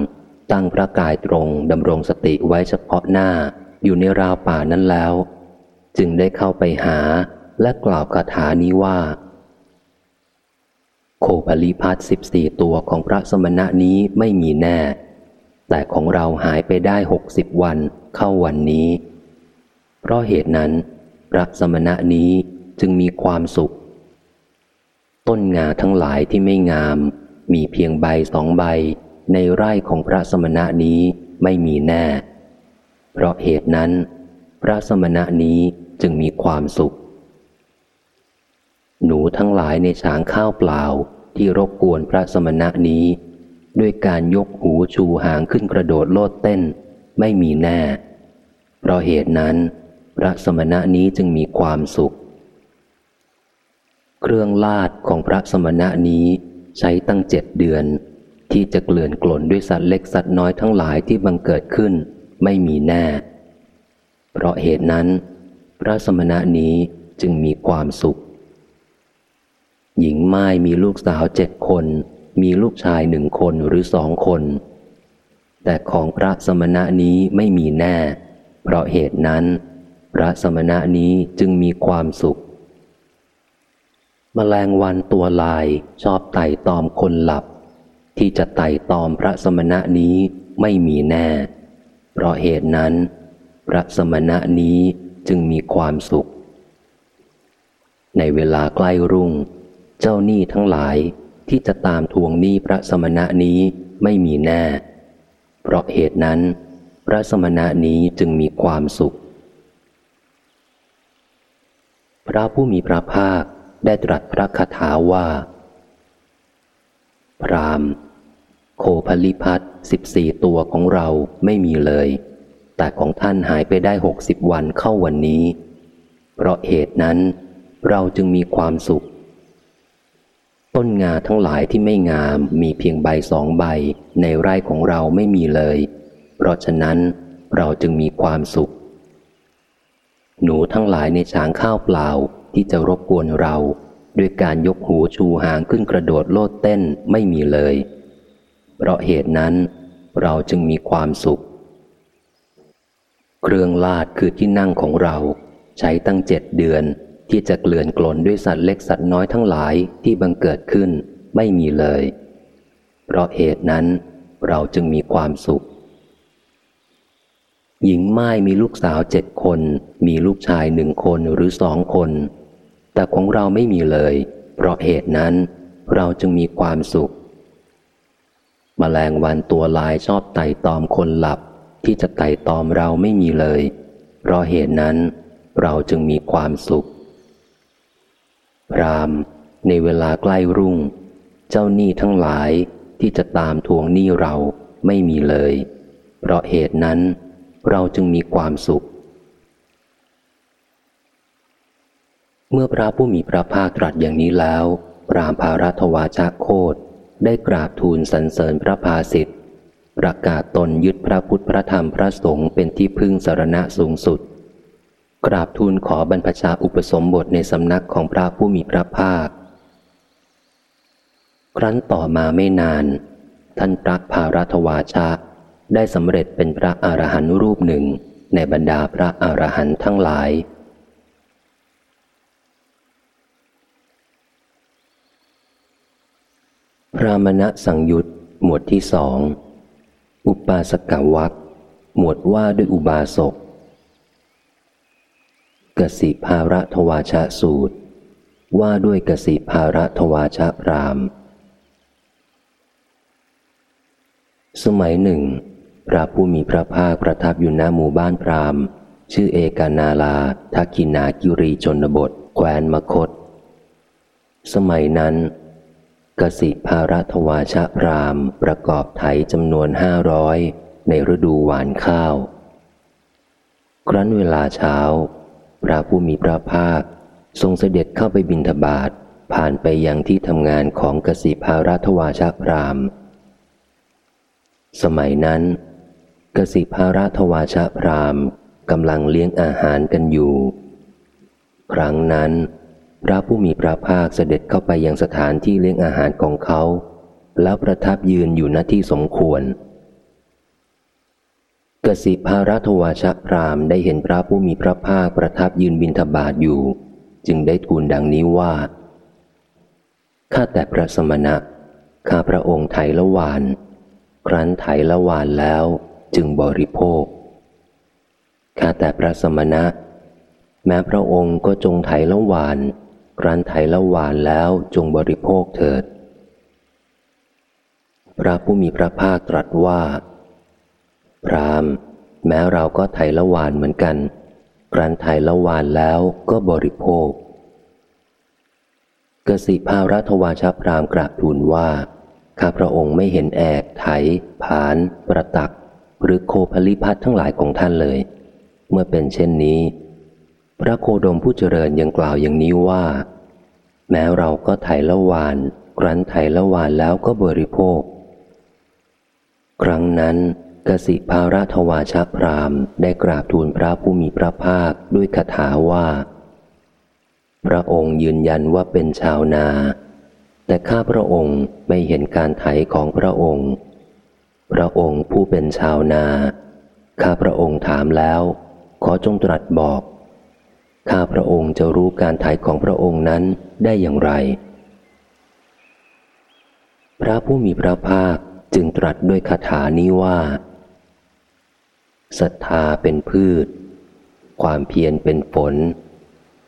ตั้งพระกายตรงดำรงสติไว้เฉพาะหน้าอยู่ในราวป่านั้นแล้ว จึงได้เข้าไปหาและกล่าวคาถานี้ว่า โคปลิพัทสิบสี่ตัวของพระสมณะนี้ไม่มีแน่ แต่ของเราหายไปได้หกสิบวันเข้าวันนี้ เพราะเหตุนั้น พระสมณะนี้จึงมีความสุข ต้นงาทั้งหลายที่ไม่งาม มีเพียงใบสองใบ ในไร่ของพระสมณะนี้ไม่มีแน่ เพราะเหตุนั้น พระสมณะนี้จึงมีความสุข หนูทั้งหลายในฉางข้าวเปล่าที่รบกวนพระสมณะนี้ ด้วยการยกหูชูหางขึ้นกระโดดโลดเต้น ไม่มีแน่ เพราะเหตุนั้น พระสมณะนี้จึงมีความสุข เครื่องลาดของพระสมณะนี้ใช้ตั้งเจ็ดเดือน ที่จะเกลื่อนกล่นด้วยสัตว์เล็กสัตว์น้อยทั้งหลายที่บังเกิดขึ้น ไม่มีแน่ เพราะเหตุนั้น พระสมณะนี้จึงมีความสุข หญิงไม้มีลูกสาวเจ็ดคน มีลูกชายหนึ่งคนหรือสองคน แต่ของพระสมณะนี้ไม่มีแน่ เพราะเหตุนั้น พระสมณะนี้จึงมีความสุขมแมลงวันตัวลายชอบไต่ตอมคนหลับ ที่จะไต่ตอมพระสมณะนี้ไม่มีแน่ เพราะเหตุนั้น พระสมณะนี้จึงมีความสุข ในเวลาใกล้รุ่ง เจ้าหนี้ทั้งหลาย ที่จะตามทวงหนี้พระสมณะนี้ไม่มีแน่ เพราะเหตุนั้น พระสมณะนี้จึงมีความสุข พระผู้มีพระภาคได้ตรัสพระคาถาว่า พรามโคพลิพัทสิบสี่ตัวของเราไม่มีเลย แต่ของท่านหายไปได้หกสิบวันเข้าวันนี้ เพราะเหตุนั้นเราจึงมีความสุข ต้นงาทั้งหลายที่ไม่งามมีเพียงใบสองใบในไร่ของเราไม่มีเลย เพราะฉะนั้นเราจึงมีความสุข หนูทั้งหลายในช้างข้าวเปล่าที่จะรบกวนเรา ด้วยการยกหูชูหางขึ้นกระโดดโลดเต้นไม่มีเลย เพราะเหตุนั้น เราจึงมีความสุข เครื่องลาดคือที่นั่งของเรา ใช้ตั้งเจ็ดเดือน ที่จะเกลื่อนกลนด้วยสัตว์เล็กสัตว์น้อยทั้งหลายที่บังเกิดขึ้นไม่มีเลย เพราะเหตุนั้นเราจึงมีความสุข หญิงไม้มีลูกสาวเจ็ดคน มีลูกชายหนึ่งคนหรือสองคน แต่ของเราไม่มีเลย เพราะเหตุนั้นเราจึงมีความสุขมแมลงวันตัวลายชอบไต่ตอมคนหลับ ที่จะไต่ตอมเราไม่มีเลย เพราะเหตุนั้นเราจึงมีความสุข รามในเวลาใกล้รุ่ง เจ้าหนี้ทั้งหลายที่จะตามทวงหนี้เราไม่มีเลย เพราะเหตุนั้นเราจึงมีความสุข เมื่อพระผู้มีพระภาคตรัสอย่างนี้แล้วรามภารัตวาชาโคดได้กราบทูลสรรเสริญพระภาสิทธิประกาศตนยึดพระพุทธพระธรรมพระสงฆ์เป็นที่พึ่งสารณะสูงสุด กราบทูลขอบรรพชาอุปสมบทในสำนักของพระผู้มีพระภาค ครั้นต่อมาไม่นาน ท่านพระภารัตวาชาได้สำเร็จเป็นพระอรหันต์รูปหนึ่งในบรรดาพระอรหันต์ทั้งหลาย พระมณะสังยุตหมวดที่สอง อุปาสกวักหมวดว่าด้วยอุบาสก กสิภาระทวาชะสูตร ว่าด้วยกสิภาระทวาชะราม สมัยหนึ่ง พระผู้มีพระภาคประทับอยู่ณหมู่บ้านพรามชื่อเอกานาลาทักกินากิรีจนบท แควนมคต สมัยนั้น กสิภาระทวาชะพรามประกอบไถจำนวนห้าร้อยในฤดูหวานข้าว ครั้นเวลาเช้า พระผู้มีพระภาค ทรงเสด็จเข้าไปบินทบาทผ่านไปยังที่ทำงานของกสิภารัตวาชพรามสมัยนั้น กสิภารัตวาชพรามกำลังเลี้ยงอาหารกันอยู่ ครั้งนั้น พระผู้มีพระภาคเสด็จเข้าไปยังสถานที่เลี้ยงอาหารของเขา แล้วประทับยืนอยู่ณที่สมควร กสิภารัตวาชพรามได้เห็นพระผู้มีพระภาคประทับยืนบินทบาทอยู่ จึงได้ทูลดังนี้ว่า ข้าแต่พระสมณะ ข้าพระองค์ไทยละวาน ครั้นไถละวานแล้วจึงบริโภค ข้าแต่พระสมณะ แม้พระองค์ก็จงไถละวาน ครั้นไถละวานแล้วจงบริโภคเถิด พระผู้มีพระภาคตรัสว่า พรามแม้เราก็ไถละวานเหมือนกันครันไถละวานแล้วก็บริโภค กสิภารัทวาชพรามกราบทูลว่า ข้าพระองค์ไม่เห็นแอกไถ ผาน ประตัก หรือโคพลิพัททั้งหลายของท่านเลย เมื่อเป็นเช่นนี้ พระโคดมผู้เจริญยังกล่าวอย่างนี้ว่า แม้เราก็ไถละวานครั้นไถละวานแล้วก็บริโภค ครั้งนั้น กสิภารัทวาชพรามได้กราบทูลพระผู้มีพระภาคด้วยคาถาว่า พระองค์ยืนยันว่าเป็นชาวนา แต่ข้าพระองค์ไม่เห็นการไถของพระองค์ พระองค์ผู้เป็นชาวนา ข้าพระองค์ถามแล้ว ขอจงตรัสบอก ข้าพระองค์จะรู้การไถของพระองค์นั้นได้อย่างไร พระผู้มีพระภาคจึงตรัสด้วยคาถานี้ว่า ศรัทธาเป็นพืช ความเพียรเป็นฝน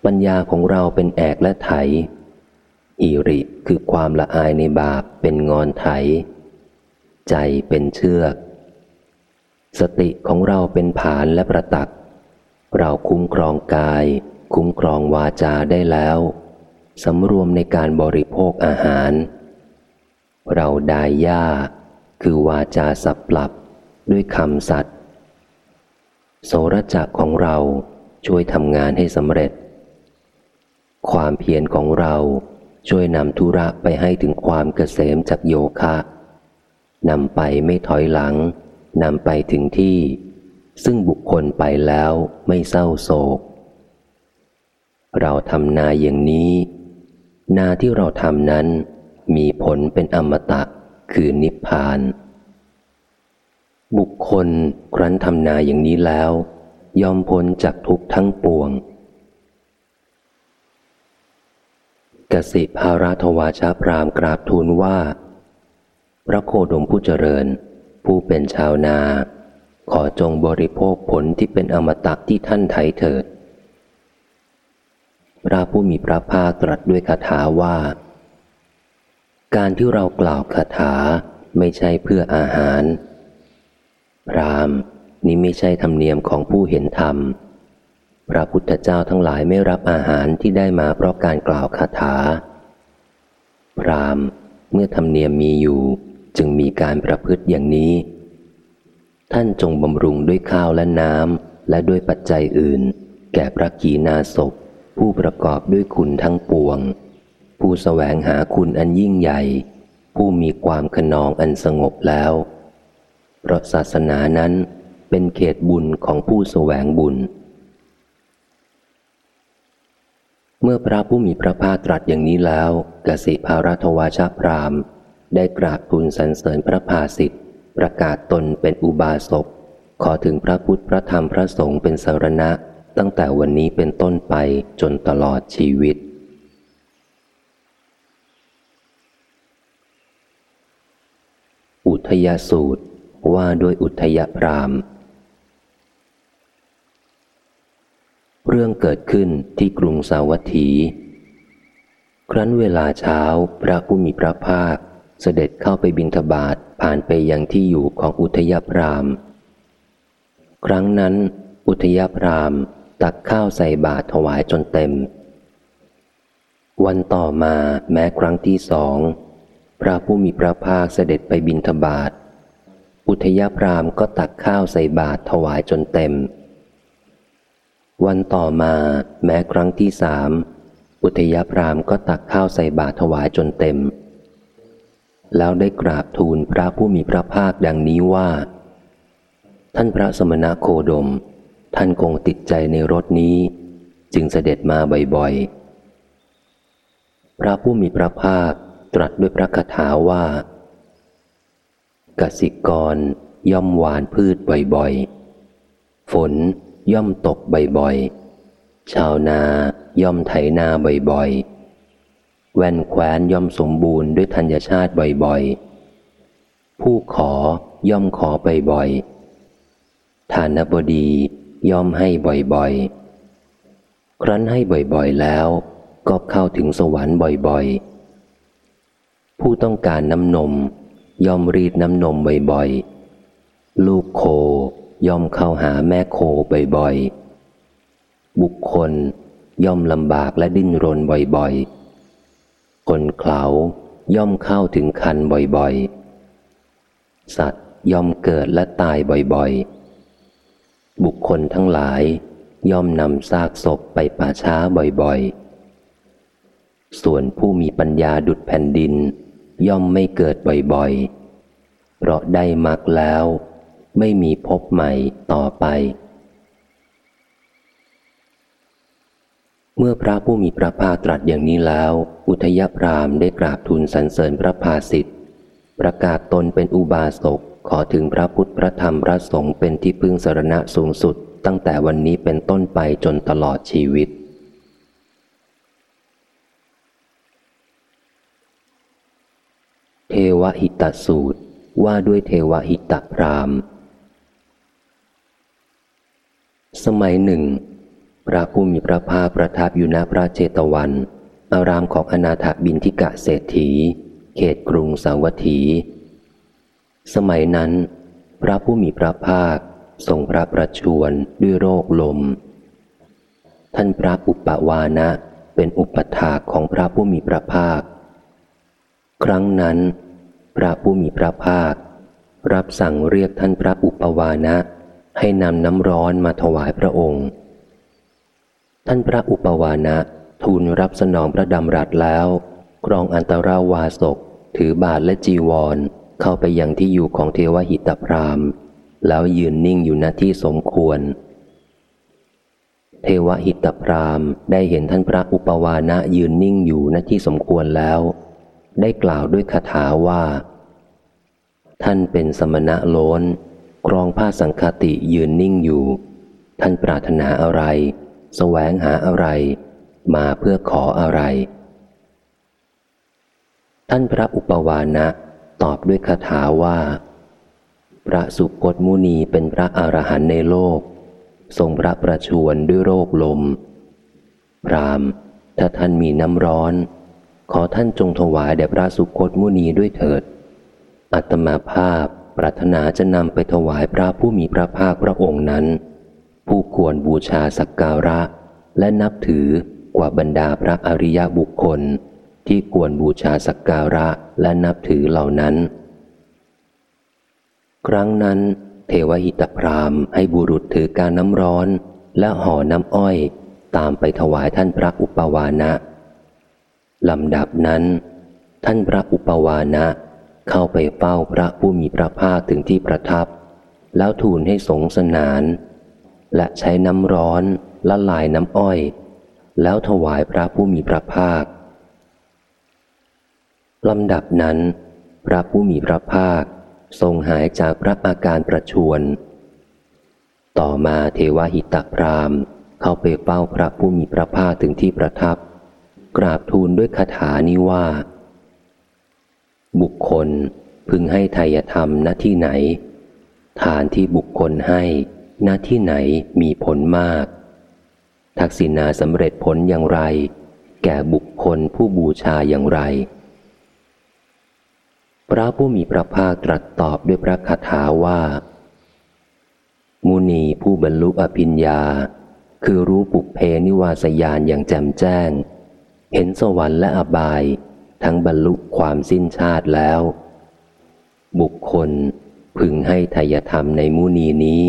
ปัญญาของเราเป็นแอกและไถ อิริคือความละอายในบาปเป็นงอนไถ ใจเป็นเชือก สติของเราเป็นผานและประตัก เราคุ้มครองกาย คุ้มครองวาจาได้แล้วสำรวมในการบริโภคอาหาร เราดายหญ้าคือวาจาสับปรับด้วยคำสัตย์ โสรจักของเราช่วยทำงานให้สำเร็จ ความเพียรของเราช่วยนำธุระไปให้ถึงความเกษมจากโยคะนำไปไม่ถอยหลังนำไปถึงที่ ซึ่งบุคคลไปแล้วไม่เศร้าโศก เราทำนาอย่างนี้ นาที่เราทำนั้นมีผลเป็นอมตะคือนิพพาน บุคคลครั้นทำนาอย่างนี้แล้ว ยอมพ้นจากทุกทั้งปวง กสิภาราทวาชาพรามกราบทูลว่า พระโคดมผู้เจริญ ผู้เป็นชาวนา ขอจงบริโภคผลที่เป็นอมตะที่ท่านไถเถิด พระผู้มีพระภาคตรัสด้วยคาถาว่า การที่เรากล่าวคาถาไม่ใช่เพื่ออาหาร ราม นี้ไม่ใช่ธรรมเนียมของผู้เห็นธรรม พระพุทธเจ้าทั้งหลายไม่รับอาหารที่ได้มาเพราะการกล่าวคาถา พราม เมื่อธรรมเนียมมีอยู่จึงมีการประพฤติอย่างนี้ ท่านจงบำรุงด้วยข้าวและน้ำและด้วยปัจจัยอื่น แก่พระกีนาศพผู้ประกอบด้วยคุณทั้งปวง ผู้สแสวงหาคุณอันยิ่งใหญ่ ผู้มีความขนองอันสงบแล้ว เพราะศาสนานั้นเป็นเขตบุญของผู้สแสวงบุญ เมื่อพระผู้มีพระภาคตรัสอย่างนี้แล้วกสิภารัตวาชาพรามได้กราบทูลสรรเสริญพระภาสิทธิ์ประกาศตนเป็นอุบาสกขอถึงพระพุทธพระธรรมพระสงฆ์เป็นสารณะ ตั้งแต่วันนี้เป็นต้นไปจนตลอดชีวิต อุทยสูตร ว่าด้วยอุทยพราม เรื่องเกิดขึ้นที่กรุงสาวัตถี ครั้นเวลาเช้าพระผู้มีพระภาค เสด็จเข้าไปบินทบาทผ่านไปยังที่อยู่ของอุทยพราม ครั้งนั้น อุทยพรามตักข้าวใส่บาตรถวายจนเต็ม วันต่อมาแม้ครั้งที่สอง พระผู้มีพระภาคเสด็จไปบินทบาท อุทยพรามก็ตักข้าวใส่บาตรถวายจนเต็ม วันต่อมาแม้ครั้งที่สามอุทยพรามก็ตักข้าวใส่บาตรถวายจนเต็ม แล้วได้กราบทูลพระผู้มีพระภาคดังนี้ว่า ท่านพระสมณโคดม ท่านคงติดใจในรถนี้ จึงเสด็จมาบ่อยๆ พระผู้มีพระภาคตรัสด้วยพระคาถาว่า กสิกร ย่อมหวานพืชบ่อยๆ ฝนย่อมตกบ่อยๆ ชาวนาย่อมไถนาบ่อยๆ แว่นแคว้นย่อมสมบูรณ์ด้วยธัญชาติบ่อยๆ ผู้ขอย่อมขอบ่อยๆทานบดีย่อมให้บ่อยๆ ครั้นให้บ่อยๆ แล้วก็เข้าถึงสวรรค์บ่อยๆ ผู้ต้องการน้ำนม ย่อมรีดน้ำนมบ่อยๆ ลูกโคย่อมเข้าหาแม่โคบ่อยๆ บุคคลย่อมลำบากและดิ้นรนบ่อยๆ คนเขาย่อมเข้าถึงคันบ่อยๆ สัตว์ย่อมเกิดและตายบ่อยๆ บุคคลทั้งหลายย่อมนำซากศพไปป่าช้าบ่อยๆ ส่วนผู้มีปัญญาดุดแผ่นดิน ย่อมไม่เกิดบ่อยๆ เพราะได้มักแล้ว ไม่มีพบใหม่ต่อไป เมื่อพระผู้มีพระภาคตรัสอย่างนี้แล้ว อุทยพรามได้กราบทูลสรรเสริญพระภาสิทธิ์ประกาศตนเป็นอุบาสกขอถึงพระพุทธพระธรรมพระสงฆ์เป็นที่พึ่งสารณะสูงสุด ตั้งแต่วันนี้เป็นต้นไปจนตลอดชีวิต เทวหิตสูตรว่าด้วยเทวหิตพรามสมัยหนึ่ง พระผู้มีพระภาคประทับอยู่ณพระเจตวัน อารามของอนาถบินทิกะเศรษฐี เขตกรุงสาวัตถี สมัยนั้น พระผู้มีพระภาคทรงพระประชวรด้วยโรคลม ท่านพระอุปวานะเป็นอุปถาของพระผู้มีพระภาค ครั้งนั้น พระผู้มีพระภาครับสั่งเรียกท่านพระอุปวานะ ให้นำน้ำร้อนมาถวายพระองค์ ท่านพระอุปวานะทูลรับสนองพระดำรัสแล้วกรองอันตราวาสก ถือบาทและจีวร เข้าไปยังที่อยู่ของเทวหิตพรามแล้วยืนนิ่งอยู่ณที่สมควร เทวหิตพรามได้เห็นท่านพระอุปวานะยืนนิ่งอยู่ณที่สมควรแล้ว ได้กล่าวด้วยคาถาว่า ท่านเป็นสมณะโลนครองผ้าสังคติยืนนิ่งอยู่ ท่านปรารถนาอะไรแสวงหาอะไร มาเพื่อขออะไร ท่านพระอุปวานะตอบด้วยคาถาว่า พระสุกตมุนีเป็นพระอรหันต์ในโลก ทรงพระประชวรด้วยโรคลม พรามถ้าท่านมีน้ำร้อน ขอท่านจงถวายแด่พระสุคตมุนีด้วยเถิด อัตมาภาพปรารถนาจะนำไปถวายพระผู้มีพระภาคพระองค์นั้น ผู้ควรบูชาสักการะ และนับถือกว่าบรรดาพระอริยบุคคล ที่ควรบูชาสักการะและนับถือเหล่านั้น ครั้งนั้น เทวหิตพรามให้บุรุษถือการน้ำร้อน และห่อน้ำอ้อย ตามไปถวายท่านพระอุปวานะ ลำดับนั้น ท่านพระอุปวานะ เข้าไปเฝ้าพระผู้มีพระภาคถึงที่ประทับ แล้วทูลให้สงสนาน และใช้น้ำร้อนละลายน้ำอ้อย แล้วถวายพระผู้มีพระภาคลำดับนั้น พระผู้มีพระภาคทรงหายจากพระอาการประชวน ต่อมาเทวหิตพรามเข้าไปเฝ้าพระผู้มีพระภาคถึงที่ประทับ กราบทูลด้วยคาถานี้ว่า บุคคลพึงให้ทายธรรมณที่ไหน ทานที่บุคคลให้ณที่ไหนมีผลมาก ทักษิณาสำเร็จผลอย่างไร แก่บุคคลผู้บูชาอย่างไร พระผู้มีพระภาคตรัสตอบด้วยพระคาถาว่า มุนีผู้บรรลุอภิญญา คือรู้ปุกเพนิวาสยานอย่างแจ่มแจ้ง เห็นสวรรค์และอบาย ทั้งบรรลุความสิ้นชาติแล้ว บุคคลพึงให้ทายธรรมในมุนีนี้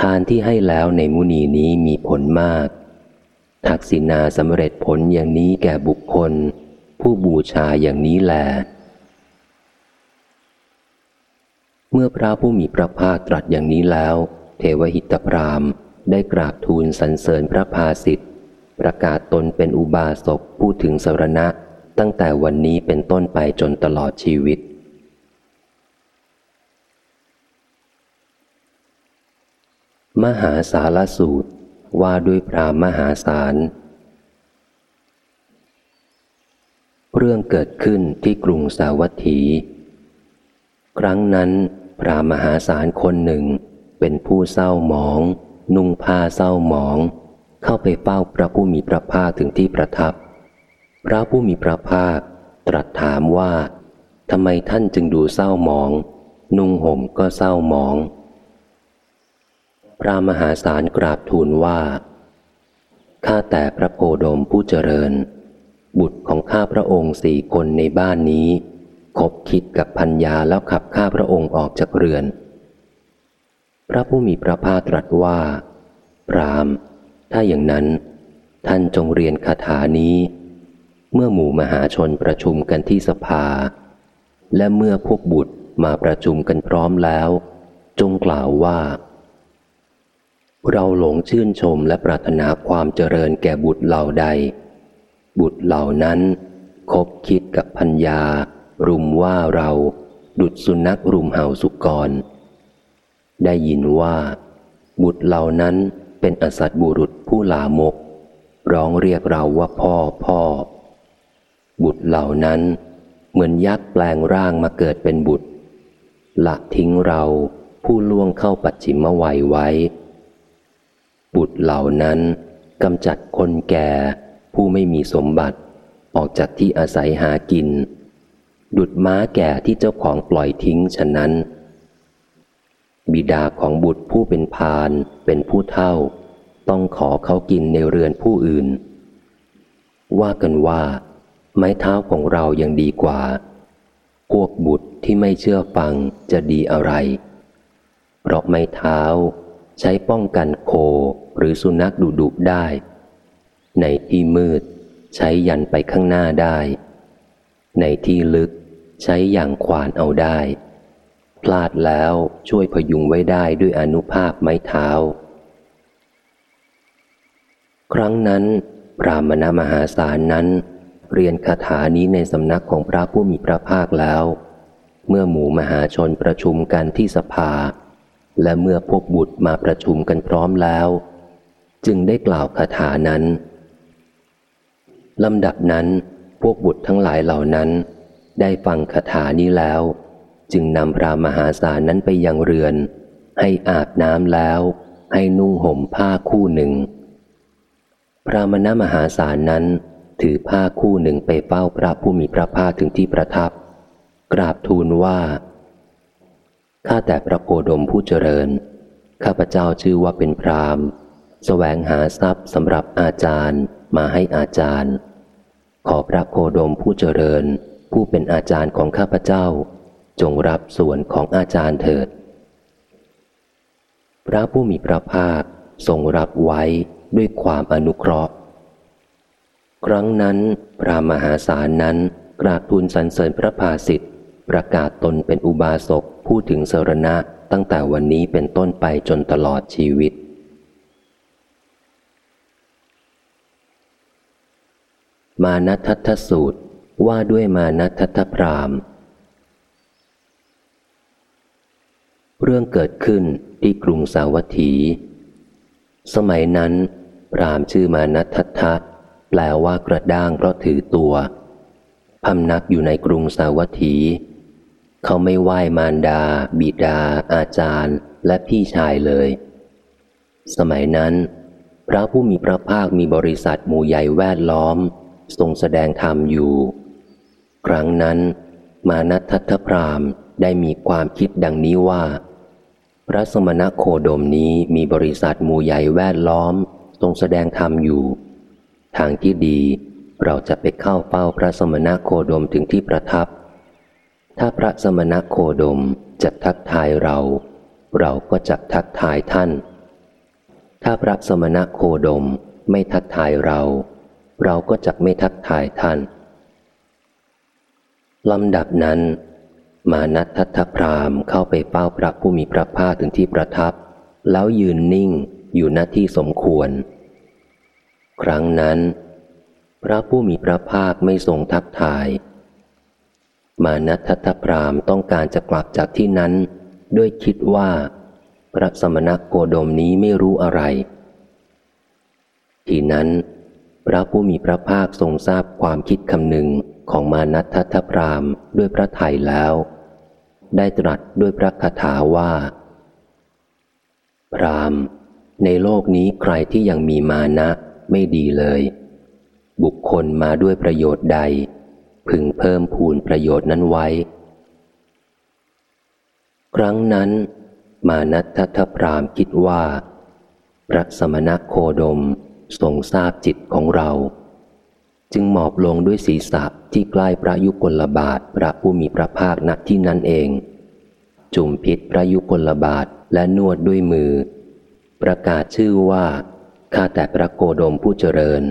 ทานที่ให้แล้วในมุนีนี้มีผลมาก ทักษิณาสำเร็จผลอย่างนี้แก่บุคคล ผู้บูชาอย่างนี้แล เมื่อพระผู้มีพระภาคตรัสอย่างนี้แล้ว เทวหิตพรามได้กราบทูลสรรเสริญพระภาสิทธิ ประกาศตนเป็นอุบาสกพูดถึงสรณะ ตั้งแต่วันนี้เป็นต้นไปจนตลอดชีวิต มหาสารสูตรว่าด้วยพรามมหาศาลเรื่องเกิดขึ้นที่กรุงสาวัตถี ครั้งนั้น พระมหาศาลคนหนึ่ง เป็นผู้เศร้าหมอง นุ่งผ้าเศร้าหมอง เข้าไปเฝ้าพระผู้มีพระภาคถึงที่ประทับ พระผู้มีพระภาค ตรัสถามว่าทำไมท่านจึงดูเศร้าหมอง นุ่งห่มก็เศร้าหมอง พระมหาศาลกราบทูลว่า ข้าแต่พระโคดมผู้เจริญ บุตรของข้าพระองค์สี่คนในบ้านนี้คบคิดกับพัญญาแล้วขับข้าพระองค์ออกจากเรือน พระผู้มีพระภาคตรัสว่า พราม ถ้าอย่างนั้น ท่านจงเรียนคาถานี้ เมื่อหมู่มหาชนประชุมกันที่สภา และเมื่อพวกบุตรมาประชุมกันพร้อมแล้ว จงกล่าวว่า เราหลงชื่นชมและปรารถนาความเจริญแก่บุตรเหล่าใด บุตรเหล่านั้น คบคิดกับพัญญา รุมว่าเราดุดสุนัขรุมเห่าสุกร ได้ยินว่า บุตรเหล่านั้น เป็นอสัตบุรุษผู้ลามก ร้องเรียกเราว่าพ่อพ่อ บุตรเหล่านั้น เหมือนยักษ์แปลงร่างมาเกิดเป็นบุตร ละทิ้งเราผู้ล่วงเข้าปัจฉิมวัยไว้ บุตรเหล่านั้นกำจัดคนแก่ผู้ไม่มีสมบัติ ออกจากที่อาศัยหากิน ดุดม้าแก่ที่เจ้าของปล่อยทิ้งฉะนั้น บิดาของบุตรผู้เป็นพานเป็นผู้เท่า ต้องขอเขากินในเรือนผู้อื่น ว่ากันว่า ไม้เท้าของเรายังดีกว่า พวกบุตรที่ไม่เชื่อฟังจะดีอะไร เพราะไม้เท้าใช้ป้องกันโคหรือสุนัขดุดุได้ ในที่มืดใช้ยันไปข้างหน้าได้ ในที่ลึกใช้อย่างควานเอาได้ พลาดแล้วช่วยพยุงไว้ได้ด้วยอนุภาพไม้เท้า ครั้งนั้นพรามณมหาศาลนั้น เรียนคาถานี้ในสำนักของพระผู้มีพระภาคแล้ว เมื่อหมู่มหาชนประชุมกันที่สภา และเมื่อพวกบุตรมาประชุมกันพร้อมแล้ว จึงได้กล่าวคาถานั้นลำดับนั้นพวกบุตรทั้งหลายเหล่านั้น ได้ฟังคาถานี้แล้ว จึงนำพระมหาศาลนั้นไปยังเรือน ให้อาบน้ำแล้ว ให้นุ่งห่มผ้าคู่หนึ่ง พระมณมหาศาลนั้น ถือผ้าคู่หนึ่งไปเฝ้าพระผู้มีพระภาคถึงที่ประทับ กราบทูลว่าข้าแต่พระโคดมผู้เจริญ ข้าพเจ้าชื่อว่าเป็นพรามสแสวงหาทรัพย์สำหรับอาจารย์มาให้อาจารย์ ขอพระโคดมผู้เจริญ ผู้เป็นอาจารย์ของข้าพเจ้า จงรับส่วนของอาจารย์เถิด พระผู้มีพระภาคทรงรับไว้ด้วยความอนุเคราะห์ ครั้งนั้น พระมหาศาลนั้นกราบทูลสรรเสริญพระภาสิทธิ์ประกาศตนเป็นอุบาสกพูดถึงสรณะตั้งแต่วันนี้เป็นต้นไปจนตลอดชีวิต มานัทัทสูตรว่าด้วยมานัททพราม เรื่องเกิดขึ้นที่กรุงสาวัตถี สมัยนั้น พรามชื่อมานัททะแปลว่ากระด้างเพราะถือตัวพำนักอยู่ในกรุงสาวัตถี เขาไม่ไหว้มารดา บิดา อาจารย์ และพี่ชายเลย สมัยนั้น พระผู้มีพระภาคมีบริษัทหมู่ใหญ่แวดล้อม ทรงแสดงธรรมอยู่ ครั้งนั้น มานัทัตพรามได้มีความคิดดังนี้ว่า พระสมณโคดมนี้มีบริษัทหมู่ใหญ่แวดล้อม ทรงแสดงธรรมอยู่ ทางที่ดีเราจะไปเข้าเฝ้าพระสมณโคดมถึงที่ประทับ ถ้าพระสมณโคดมจะทักทายเรา เราก็จะทักทายท่าน ถ้าพระสมณโคดมไม่ทักทายเรา เราก็จะไม่ทักทายท่านลำดับนั้น มานัทัตพรามเข้าไปเฝ้าพระผู้มีพระภาคถึงที่ประทับ แล้วยืนนิ่งอยู่หน้าที่สมควร ครั้งนั้น พระผู้มีพระภาคไม่ทรงทักทาย มานัทัตพรามต้องการจะกลับจากที่นั้น ด้วยคิดว่า พระสมณโคดมนี้ไม่รู้อะไร ทีนั้น พระผู้มีพระภาคทรงทราบความคิดคำหนึ่ง ของมานัททัพรามด้วยพระไทยแล้ว ได้ตรัสด้วยพระคาถาว่า พรามในโลกนี้ใครที่ยังมีมานะไม่ดีเลย บุคคลมาด้วยประโยชน์ใด พึงเพิ่มพูนประโยชน์นั้นไว้ ครั้งนั้น มานัททพรามคิดว่า พระสมณโคดมทรงทราบจิตของเรา จึงหมอบลงด้วยศีรษะที่ใกล้พระยุคลบาทพระผู้มีพระภาคณที่นั้นเอง จุ่มพิษพระยุคลบาทและนวดด้วยมือ ประกาศชื่อว่าข้าแต่พระโกดมผู้เจริญ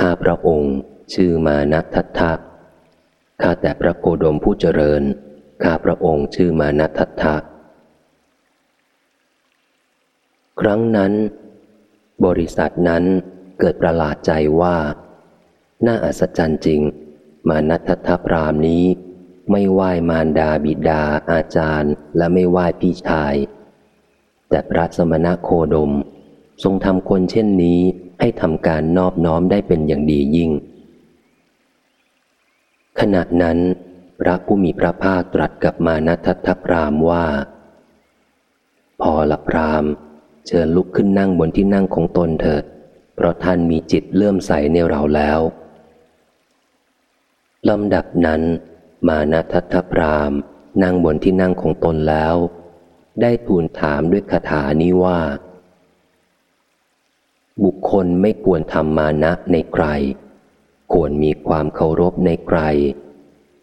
ข้าพระองค์ ชื่อมานัทัตถะข้าแต่พระโกดมผู้เจริญข้าพระองค์ชื่อมานัทัตถะครั้งนั้น บริษัทนั้นเกิดประหลาดใจว่า น่าอัศจรรย์จริง มานัทัตถพรามนี้ ไม่ไหว้มารดาบิดาอาจารย์ และไม่ไหว้พี่ชาย แต่พระสมณโคดม ทรงทำคนเช่นนี้ให้ทำการนอบน้อมได้เป็นอย่างดียิ่ง ขณะนั้น พระผู้มีพระภาคตรัสกับมานัททพรามว่า พอละพรามเชิญลุกขึ้นนั่งบนที่นั่งของตนเถิด เพราะท่านมีจิตเลื่อมใสในเราแล้ว ลำดับนั้น มานัททพรามนั่งบนที่นั่งของตนแล้ว ได้ทูลถามด้วยคาถานี้ว่า บุคคลไม่ควรทำมานะในใคร ควรมีความเคารพในใคร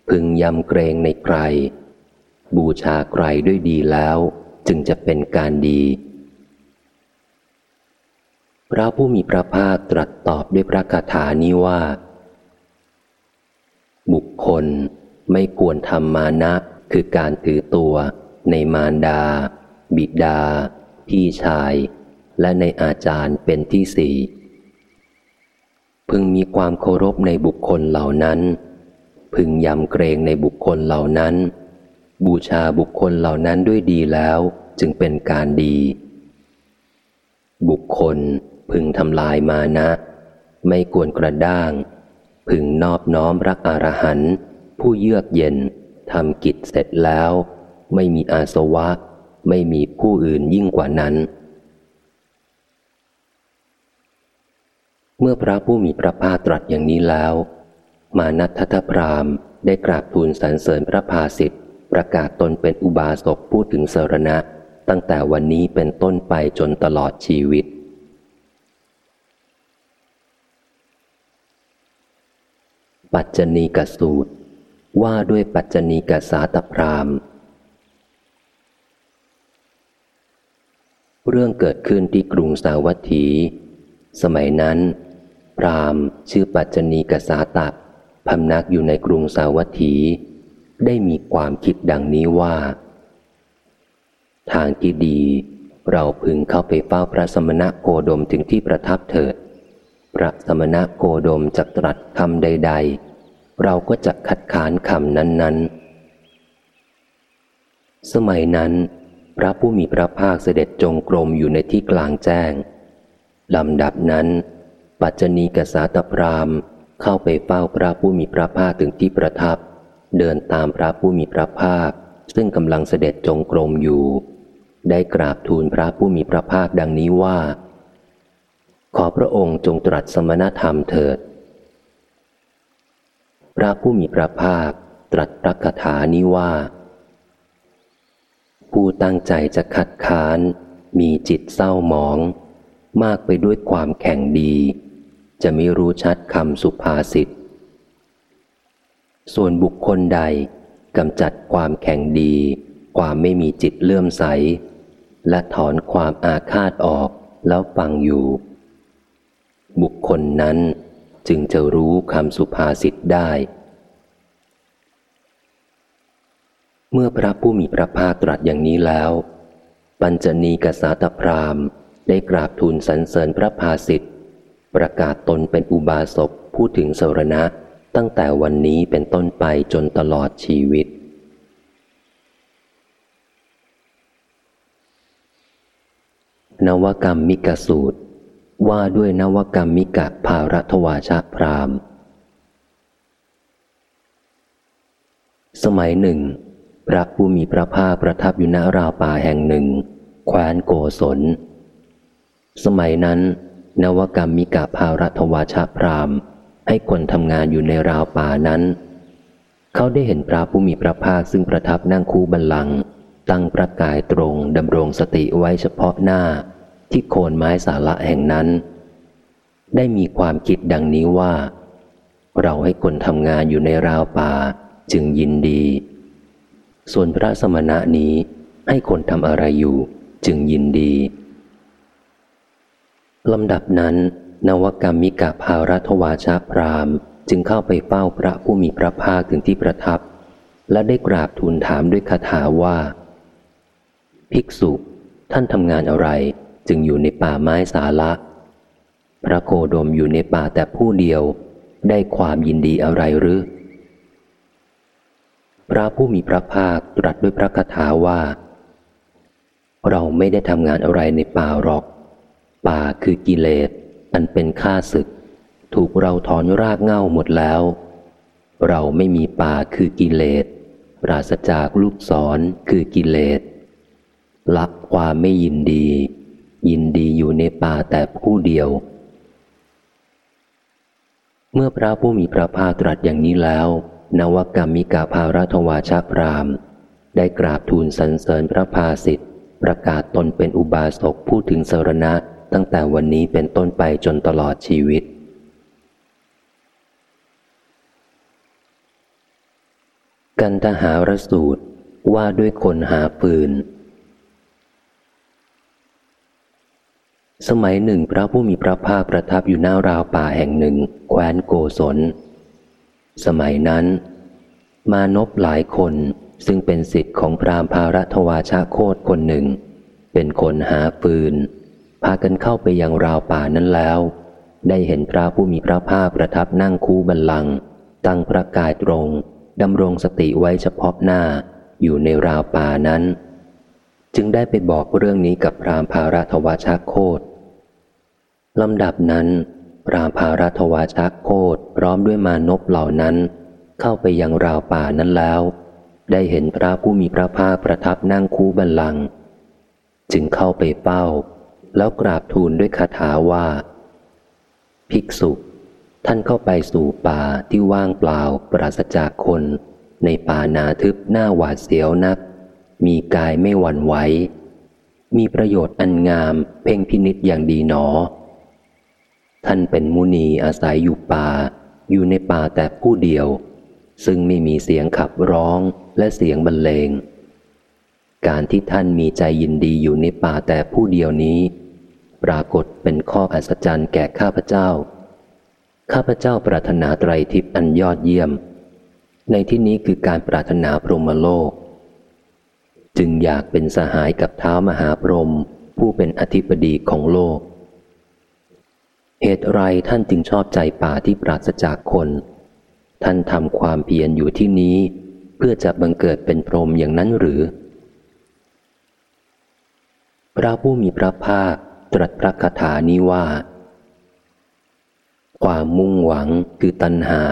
พึงยำเกรงในใคร บูชาใครด้วยดีแล้ว จึงจะเป็นการดี พระผู้มีพระภาคตรัสตอบด้วยพระคาถานี้ว่า บุคคลไม่ควรทำมานะ คือการถือตัว ในมารดา บิดา พี่ชาย และในอาจารย์เป็นที่สี่พึงมีความเคารพในบุคคลเหล่านั้น พึงยำเกรงในบุคคลเหล่านั้น บูชาบุคคลเหล่านั้นด้วยดีแล้วจึงเป็นการดี บุคคลพึงทำลายมานะ ไม่ควรกระด้าง พึงนอบน้อมรักอรหันต์ผู้เยือกเย็นทำกิจเสร็จแล้ว ไม่มีอาสวะ ไม่มีผู้อื่นยิ่งกว่านั้น เมื่อพระผู้มีพระภาคตรัสอย่างนี้แล้ว มานัททพรามได้กราบทูลสรรเสริญพระภาสิทธิ์ประกาศตนเป็นอุบาสกพูดถึงสรณะ ตั้งแต่วันนี้เป็นต้นไปจนตลอดชีวิต ปัจจณีกสูตร ว่าด้วยปัจจณีกสาตพรามเรื่องเกิดขึ้นที่กรุงสาวัตถี สมัยนั้น พรามชื่อปัจจณีกษาตะพำนักอยู่ในกรุงสาวัตถี ได้มีความคิดดังนี้ว่า ทางที่ดี เราพึงเข้าไปเฝ้าพระสมณะโคดมถึงที่ประทับเถิด พระสมณะโคดมจะตรัสคำใด ๆ เราก็จะคัดค้านคำนั้น ๆ สมัยนั้น พระผู้มีพระภาคเสด็จจงกรมอยู่ในที่กลางแจ้งลำดับนั้น ปัจจณีกษาตพรามเข้าไปเฝ้าพระผู้มีพระภาคถึงที่ประทับ เดินตามพระผู้มีพระภาค ซึ่งกำลังเสด็จจงกรมอยู่ ได้กราบทูลพระผู้มีพระภาคดังนี้ว่า ขอพระองค์จงตรัสสมณธรรมเถิด พระผู้มีพระภาคตรัสพระคาถานี้ว่า ผู้ตั้งใจจะขัดค้าน มีจิตเศร้าหมอง มากไปด้วยความแข่งดี จะไม่รู้ชัดคำสุภาษิต ส่วนบุคคลใดกำจัดความแข็งดี ความไม่มีจิตเลื่อมใส และถอนความอาฆาตออกแล้วฟังอยู่ บุคคลนั้นจึงจะรู้คำสุภาษิตได้ เมื่อพระผู้มีพระภาคตรัสอย่างนี้แล้ว ปัญจณีกษาตพรามได้กราบทูลสรรเสริญพระภาสิทธิประกาศตนเป็นอุบาสกพูดถึงสรณะตั้งแต่วันนี้เป็นต้นไปจนตลอดชีวิต นวกรรมมิกสูตร ว่าด้วยนวกรรมมิกะภารัตวาชาพราม สมัยหนึ่ง พระผู้มีพระภาคประทับอยู่ณราวป่าแห่งหนึ่ง แคว้นโกศล สมัยนั้น นวกรรมมิกาภารัตวาชาพรามให้คนทำงานอยู่ในราวป่านั้น เขาได้เห็นพระผู้มีพระภาคซึ่งประทับนั่งคูบันลังตั้งประกายตรงดำรงสติไว้เฉพาะหน้า ที่โคนไม้สาระแห่งนั้น ได้มีความคิดดังนี้ว่า เราให้คนทำงานอยู่ในราวป่าจึงยินดี ส่วนพระสมณะนี้ให้คนทำอะไรอยู่จึงยินดีลำดับนั้น นวกรรมมิกาภารัตวาชาพรามจึงเข้าไปเฝ้าพระผู้มีพระภาคถึงที่ประทับ และได้กราบทูลถามด้วยคาถาว่า ภิกษุ ท่านทำงานอะไร จึงอยู่ในป่าไม้สาละ พระโคดมอยู่ในป่าแต่ผู้เดียวได้ความยินดีอะไรหรือ พระผู้มีพระภาคตรัสด้วยพระคาถาว่า เราไม่ได้ทำงานอะไรในป่าหรอก ป่าคือกิเลสอันเป็นข้าศึก ถูกเราถอนรากเง่าหมดแล้ว เราไม่มีป่าคือกิเลสปราศจากลูกศรคือกิเลสลับความไม่ยินดี ยินดีอยู่ในป่าแต่ผู้เดียว เมื่อพระผู้มีพระภาคตรัสอย่างนี้แล้ว นวกรรมิกาภารัตวาชาพราม ได้กราบทูลสรรเสริญพระภาสิทธิ์ประกาศตนเป็นอุบาสกพูดถึงสรณะ ตั้งแต่วันนี้เป็นต้นไปจนตลอดชีวิต กันทหารสูตรว่าด้วยคนหาปืน สมัยหนึ่งพระผู้มีพระภาคประทับอยู่หน้าราวป่าแห่งหนึ่งแคว้นโกศล สมัยนั้น มานพหลายคนซึ่งเป็นสิทธิ์ของพรามภารัตวาชาโคตคนหนึ่ง เป็นคนหาปืน พากันเข้าไปยังราวป่านั้นแล้ว ได้เห็นพระผู้มีพระภาคประทับนั่งคูบันลัง ตั้งพระกายตรงดำรงสติไว้เฉพาะหน้าอยู่ในราวป่านั้น จึงได้ไปบอกเรื่องนี้กับพรามภารัตวาชาโคต ลำดับนั้น ราภารัตวาชักโคตพร้อมด้วยมานพเหล่านั้น เข้าไปยังราวป่านั้นแล้ว ได้เห็นพระผู้มีพระภาคประทับนั่งคูบันลังจึงเข้าไปเป้า แล้วกราบทูลด้วยคาถาว่า ภิกษุท่านเข้าไปสู่ป่าที่ว่างเปล่าปราศจากคน ในป่านาทึบหน้าหวาดเสียวนัก มีกายไม่หวั่นไหวมีประโยชน์อันงามเพ่งพินิษอย่างดีหนอ ท่านเป็นมุนีอาศัยอยู่ป่า อยู่ในป่าแต่ผู้เดียว ซึ่งไม่มีเสียงขับร้องและเสียงบรรเลง การที่ท่านมีใจยินดีอยู่ในป่าแต่ผู้เดียวนี้ ปรากฏเป็นข้ออัศจรรย์แก่ข้าพเจ้า ข้าพเจ้าปรารถนาไตรทิพย์อันยอดเยี่ยม ในที่นี้คือการปรารถนาพรหมโลก จึงอยากเป็นสหายกับเท้ามหาพรหมผู้เป็นอธิปดีของโลก เหตุไรท่านจึงชอบใจป่าที่ปราศจากคน ท่านทำความเพียรอยู่ที่นี้ เพื่อจะบังเกิดเป็นพรหมอย่างนั้นหรือ พระผู้มีพระภาคตรัสพระคาถานี้ว่า ความมุ่งหวังคือตัณหา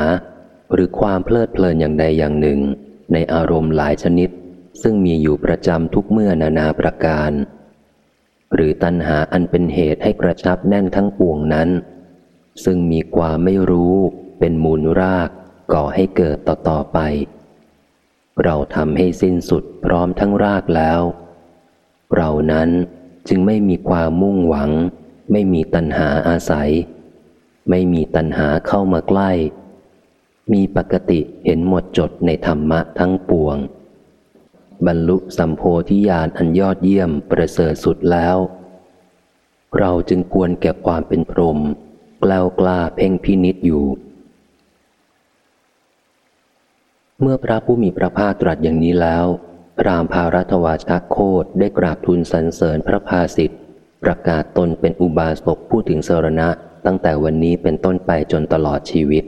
หรือความเพลิดเพลินอย่างใดอย่างหนึ่ง ในอารมณ์หลายชนิด ซึ่งมีอยู่ประจำทุกเมื่อนานาประการ หรือตัณหาอันเป็นเหตุให้กระชับแน่นทั้งปวงนั้น ซึ่งมีความไม่รู้เป็นมูลรากก่อให้เกิดต่อต่อไป เราทำให้สิ้นสุดพร้อมทั้งรากแล้ว เรานั้นจึงไม่มีความมุ่งหวัง ไม่มีตัณหาอาศัย ไม่มีตัณหาเข้ามาใกล้ มีปกติเห็นหมดจดในธรรมะทั้งปวง บรรลุสัมโพธิญาณอันยอดเยี่ยมประเสริฐสุดแล้ว เราจึงควรเก็บความเป็นพรหมกล้ากล้าเพ่งพินิษอยู่ เมื่อพระผู้มีพระภาคตรัสอย่างนี้แล้ว พรามภารัตวาชโคตได้กราบทูลสรรเสริญพระภาสิทธิ์ประกาศตนเป็นอุบาสกพูดถึงสรณะตั้งแต่วันนี้เป็นต้นไปจนตลอดชีวิต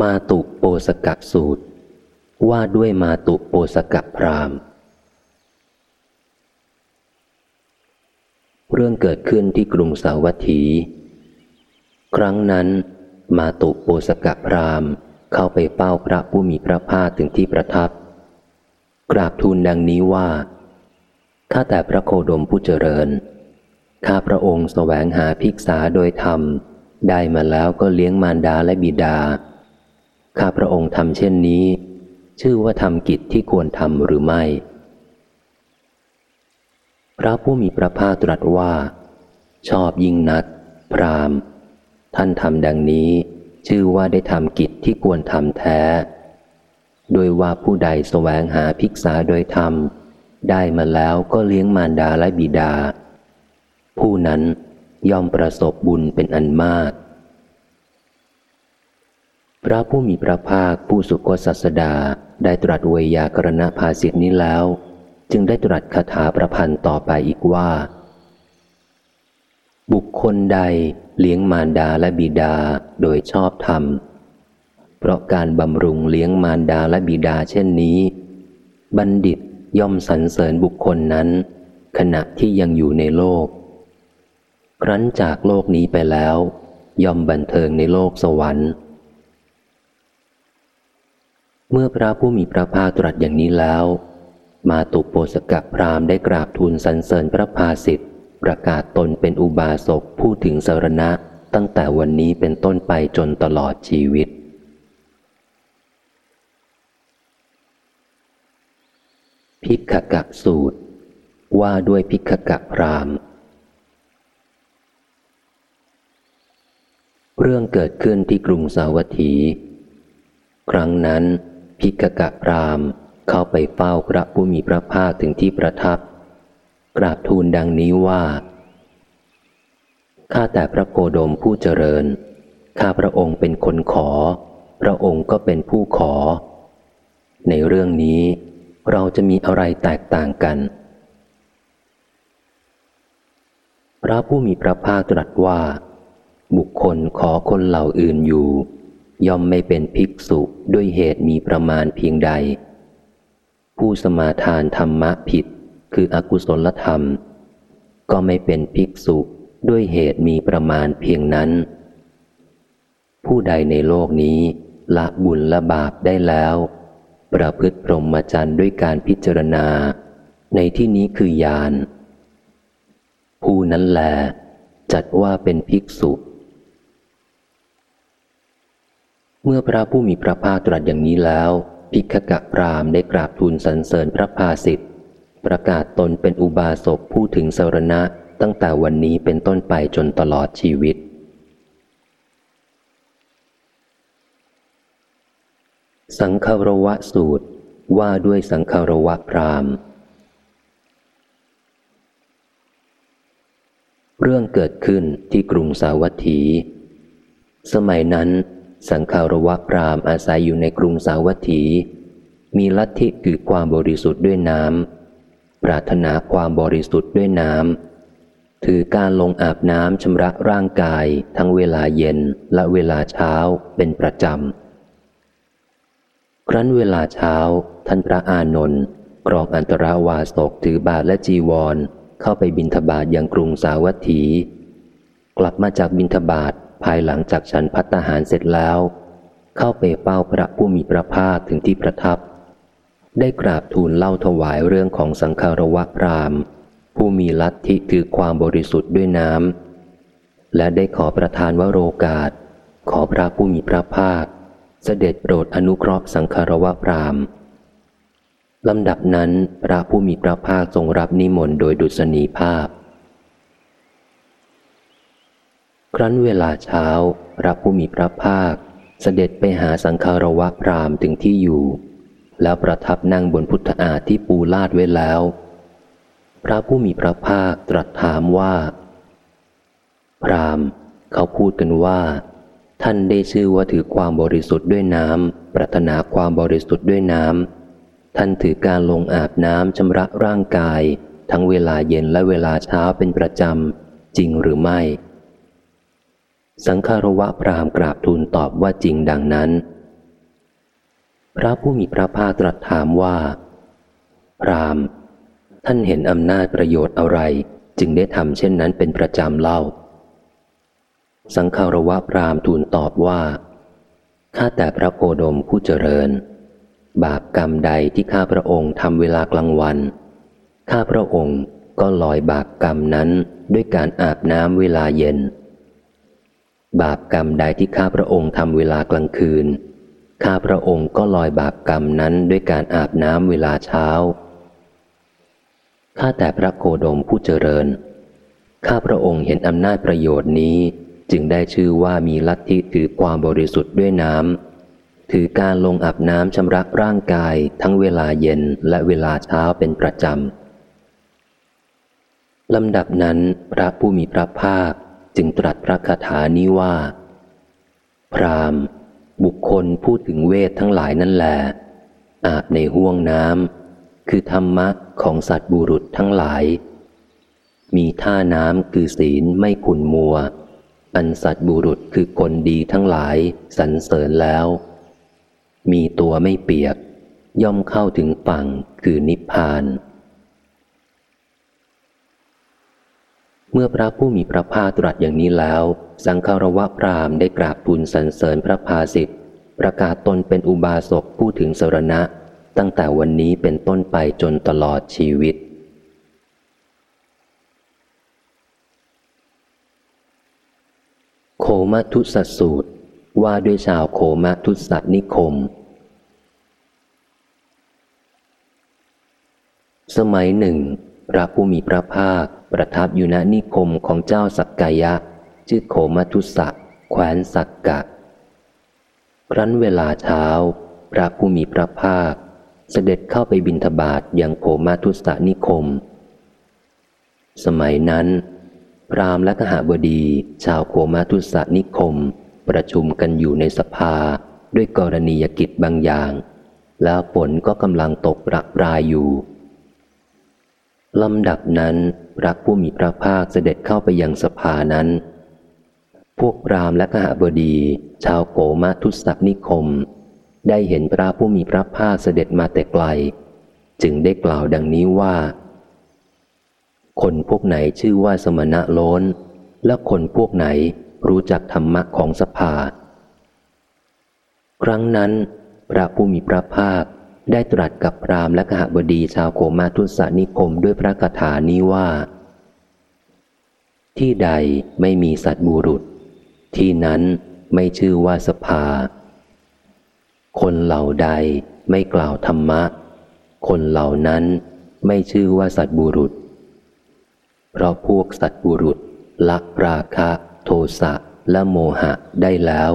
มาตุโปสกะสูตร ว่าด้วยมาตุโปสกะพรามเรื่องเกิดขึ้นที่กรุงสาวัตถี ครั้งนั้น มาตุโปสกะพรามเข้าไปเฝ้าพระผู้มีพระภาคถึงที่ประทับ กราบทูลดังนี้ว่า ข้าแต่พระโคดมผู้เจริญ ข้าพระองค์แสวงหาภิกษาโดยธรรม ได้มาแล้วก็เลี้ยงมารดาและบิดา ข้าพระองค์ทำเช่นนี้ ชื่อว่าทำกิจที่ควรทำหรือไม่ พระผู้มีพระภาคตรัสว่า ชอบยิ่งนัก พรามท่านทำดังนี้ ชื่อว่าได้ทำกิจที่ควรทำแท้ โดยว่าผู้ใดแสวงหาภิกษาโดยธรรม ได้มาแล้วก็เลี้ยงมารดาและบิดา ผู้นั้นย่อมประสบบุญเป็นอันมาก พระผู้มีพระภาคผู้สุคตสัสดาได้ตรัสเวยากรณภาสิทธินี้แล้ว จึงได้ตรัสคาถาประพันธ์ต่อไปอีกว่า บุคคลใดเลี้ยงมารดาและบิดาโดยชอบธรรม เพราะการบำรุงเลี้ยงมารดาและบิดาเช่นนี้ บัณฑิตย่อมสรรเสริญบุคคลนั้น ขณะที่ยังอยู่ในโลก ครั้นจากโลกนี้ไปแล้ว ย่อมบันเทิงในโลกสวรรค์ เมื่อพระผู้มีพระภาคตรัสอย่างนี้แล้ว มาตุโปสกะพรามได้กราบทูลสรรเสริญพระภาสิทธิประกาศตนเป็นอุบาสกผู้ถึงสารณะตั้งแต่วันนี้เป็นต้นไปจนตลอดชีวิต พิกกะสูตร ว่าด้วยพิกกะพรามเรื่องเกิดขึ้นที่กรุงสาวัตถี ครั้งนั้น พิกกะพรามเข้าไปเฝ้าพระผู้มีพระภาคถึงที่ประทับ กราบทูลดังนี้ว่า ข้าแต่พระโคดมผู้เจริญ ข้าพระองค์เป็นคนขอ พระองค์ก็เป็นผู้ขอ ในเรื่องนี้เราจะมีอะไรแตกต่างกัน พระผู้มีพระภาคตรัสว่า บุคคลขอคนเหล่าอื่นอยู่ ย่อมไม่เป็นภิกษุด้วยเหตุมีประมาณเพียงใด ผู้สมาทานธรรมะผิด คืออกุศลธรรม ก็ไม่เป็นภิกษุด้วยเหตุมีประมาณเพียงนั้น ผู้ใดในโลกนี้ละบุญละบาปได้แล้ว ประพฤติพรหมจรรย์ด้วยการพิจารณา ในที่นี้คือญาณผู้นั้นแหลจัดว่าเป็นภิกษุ เมื่อพระผู้มีพระภาคตรัสอย่างนี้แล้วภิกกะพรามได้กราบทูลสรรเสริญพระภาสิทธิประกาศตนเป็นอุบาสกผู้ถึงสรณะตั้งแต่วันนี้เป็นต้นไปจนตลอดชีวิต สังคารวะสูตรว่าด้วยสังคารวะพรามเรื่องเกิดขึ้นที่กรุงสาวัตถี สมัยนั้น สังคารวะพรามอาศัยอยู่ในกรุงสาวัตถี มีลัทธิคือความบริสุทธิ์ด้วยน้ำปรารถนาความบริสุทธิ์ด้วยน้ำถือการลงอาบน้ำชำระร่างกายทั้งเวลาเย็นและเวลาเช้าเป็นประจำ ครั้นเวลาเช้า ท่านพระอานนท์กรองอันตราวาสกถือบาทและจีวร เข้าไปบินทบาทยังกรุงสาวัตถี กลับมาจากบินทบาท ภายหลังจากฉันพัตหารเสร็จแล้ว เข้าไปเป้าพระผู้มีพระภาคถึงที่ประทับ ได้กราบทูลเล่าถวายเรื่องของสังคารวะพรามผู้มีลัทธิถือความบริสุทธิ์ด้วยน้ำและได้ขอประทานวโรกาส ขอพระผู้มีพระภาค เสด็จโปรดอนุเคราะห์สังคารวะพรามลำดับนั้นพระผู้มีพระภาคทรงรับนิมนต์โดยดุษณีภาพ ครั้นเวลาเช้า พระผู้มีพระภาค เสด็จไปหาสังคารวะพรามถึงที่อยู่ แล้วประทับนั่งบนพุทธอาที่ปูลาดไว้แล้ว พระผู้มีพระภาคตรัสถามว่า พรามเขาพูดกันว่า ท่านได้ชื่อว่าถือความบริสุทธิ์ด้วยน้ำปรารถนาความบริสุทธิ์ด้วยน้ำท่านถือการลงอาบน้ำชำระร่างกาย ทั้งเวลาเย็นและเวลาเช้าเป็นประจำจริงหรือไม่ สังคารวะพรามกราบทูลตอบว่าจริงดังนั้น พระผู้มีพระภาคตรัสถามว่า พรามท่านเห็นอำนาจประโยชน์อะไร จึงได้ทำเช่นนั้นเป็นประจำเล่า สังฆารวะพรามทูลตอบว่าข้าแต่พระโคดมผู้เจริญ บาปกรรมใดที่ข้าพระองค์ทำเวลากลางวัน ข้าพระองค์ก็ลอยบาปกรรมนั้นด้วยการอาบน้ำเวลาเย็น บาปกรรมใดที่ข้าพระองค์ทำเวลากลางคืน ข้าพระองค์ก็ลอยบาปกรรมนั้นด้วยการอาบน้ำเวลาเช้า ข้าแต่พระโคดมผู้เจริญ ข้าพระองค์เห็นอำนาจประโยชน์นี้จึงได้ชื่อว่ามีลัทธิถือความบริสุทธิ์ด้วยน้ำ ถือการลงอาบน้ำชำระร่างกายทั้งเวลาเย็นและเวลาเช้าเป็นประจำลำดับนั้นพระผู้มีพระภาค จึงตรัสพระคาถานี้ว่า พรามบุคคลพูดถึงเวททั้งหลายนั่นแหละอาบในห้วงน้ำคือธรรมะของสัตว์บุรุษทั้งหลาย มีท่าน้ำคือศีลไม่ขุนมัว อันสัตบุรุษคือคนดีทั้งหลายสรรเสริญแล้ว มีตัวไม่เปียก ย่อมเข้าถึงฝั่งคือนิพพาน เมื่อพระผู้มีพระภาคตรัสอย่างนี้แล้ว สังฆรวะพรามได้กราบทูลสรรเสริญพระภาสิทธิประกาศตนเป็นอุบาสกผู้ถึงสรณะ ตั้งแต่วันนี้เป็นต้นไปจนตลอดชีวิต โคมทุสสูตร ว่าด้วยชาวโคมทุสนิคม สมัยหนึ่ง พระผู้มีพระภาค ประทับอยู่ณนิคมของเจ้าสักกายะ ชื่อโคมทุสะแคว้นสักกะ ครั้นเวลาเช้า พระผู้มีพระภาค เสด็จเข้าไปบินทบาทยังโคมทุสะนิคม สมัยนั้น พรามและขหบดี ชาวโคมาทุสนิคม ประชุมกันอยู่ในสภาด้วยกรณียกิจบางอย่าง แล้วฝนก็กำลังตกประปรายอยู่ ลำดับนั้นพระผู้มีพระภาคเสด็จเข้าไปยังสภานั้น พวกพรามและขหบดี ชาวโกมาทุสนิคม ได้เห็นพระผู้มีพระภาคเสด็จมาแต่ไกล จึงได้กล่าวดังนี้ว่า คนพวกไหนชื่อว่าสมณะล้น และคนพวกไหนรู้จักธรรมะของสภา ครั้งนั้น พระผู้มีพระภาค ได้ตรัสกับพรามและขหบดีชาวโคมาทุสานิคมด้วยพระคาถานี้ว่า ที่ใดไม่มีสัตบุรุษ ที่นั้นไม่ชื่อว่าสภา คนเหล่าใดไม่กล่าวธรรมะ คนเหล่านั้นไม่ชื่อว่าสัตบุรุษ เพราะพวกสัตบุรุษละราคะ โทสะและโมหะได้แล้ว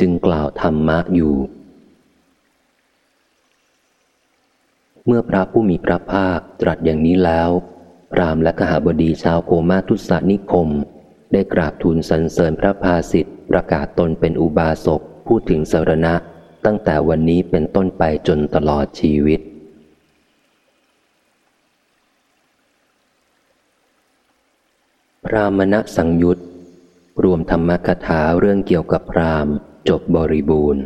จึงกล่าวธรรมะอยู่ เมื่อพระผู้มีพระภาคตรัสอย่างนี้แล้ว พรามและขหบดีชาวโคมาทุสานิคม ได้กราบทูลสรรเสริญพระภาสิทธิ์ประกาศตนเป็นอุบาสกพูดถึงสารณะ ตั้งแต่วันนี้เป็นต้นไปจนตลอดชีวิต พรามณสังยุตรวมธรรมคถาเรื่องเกี่ยวกับพรามจบบริบูรณ์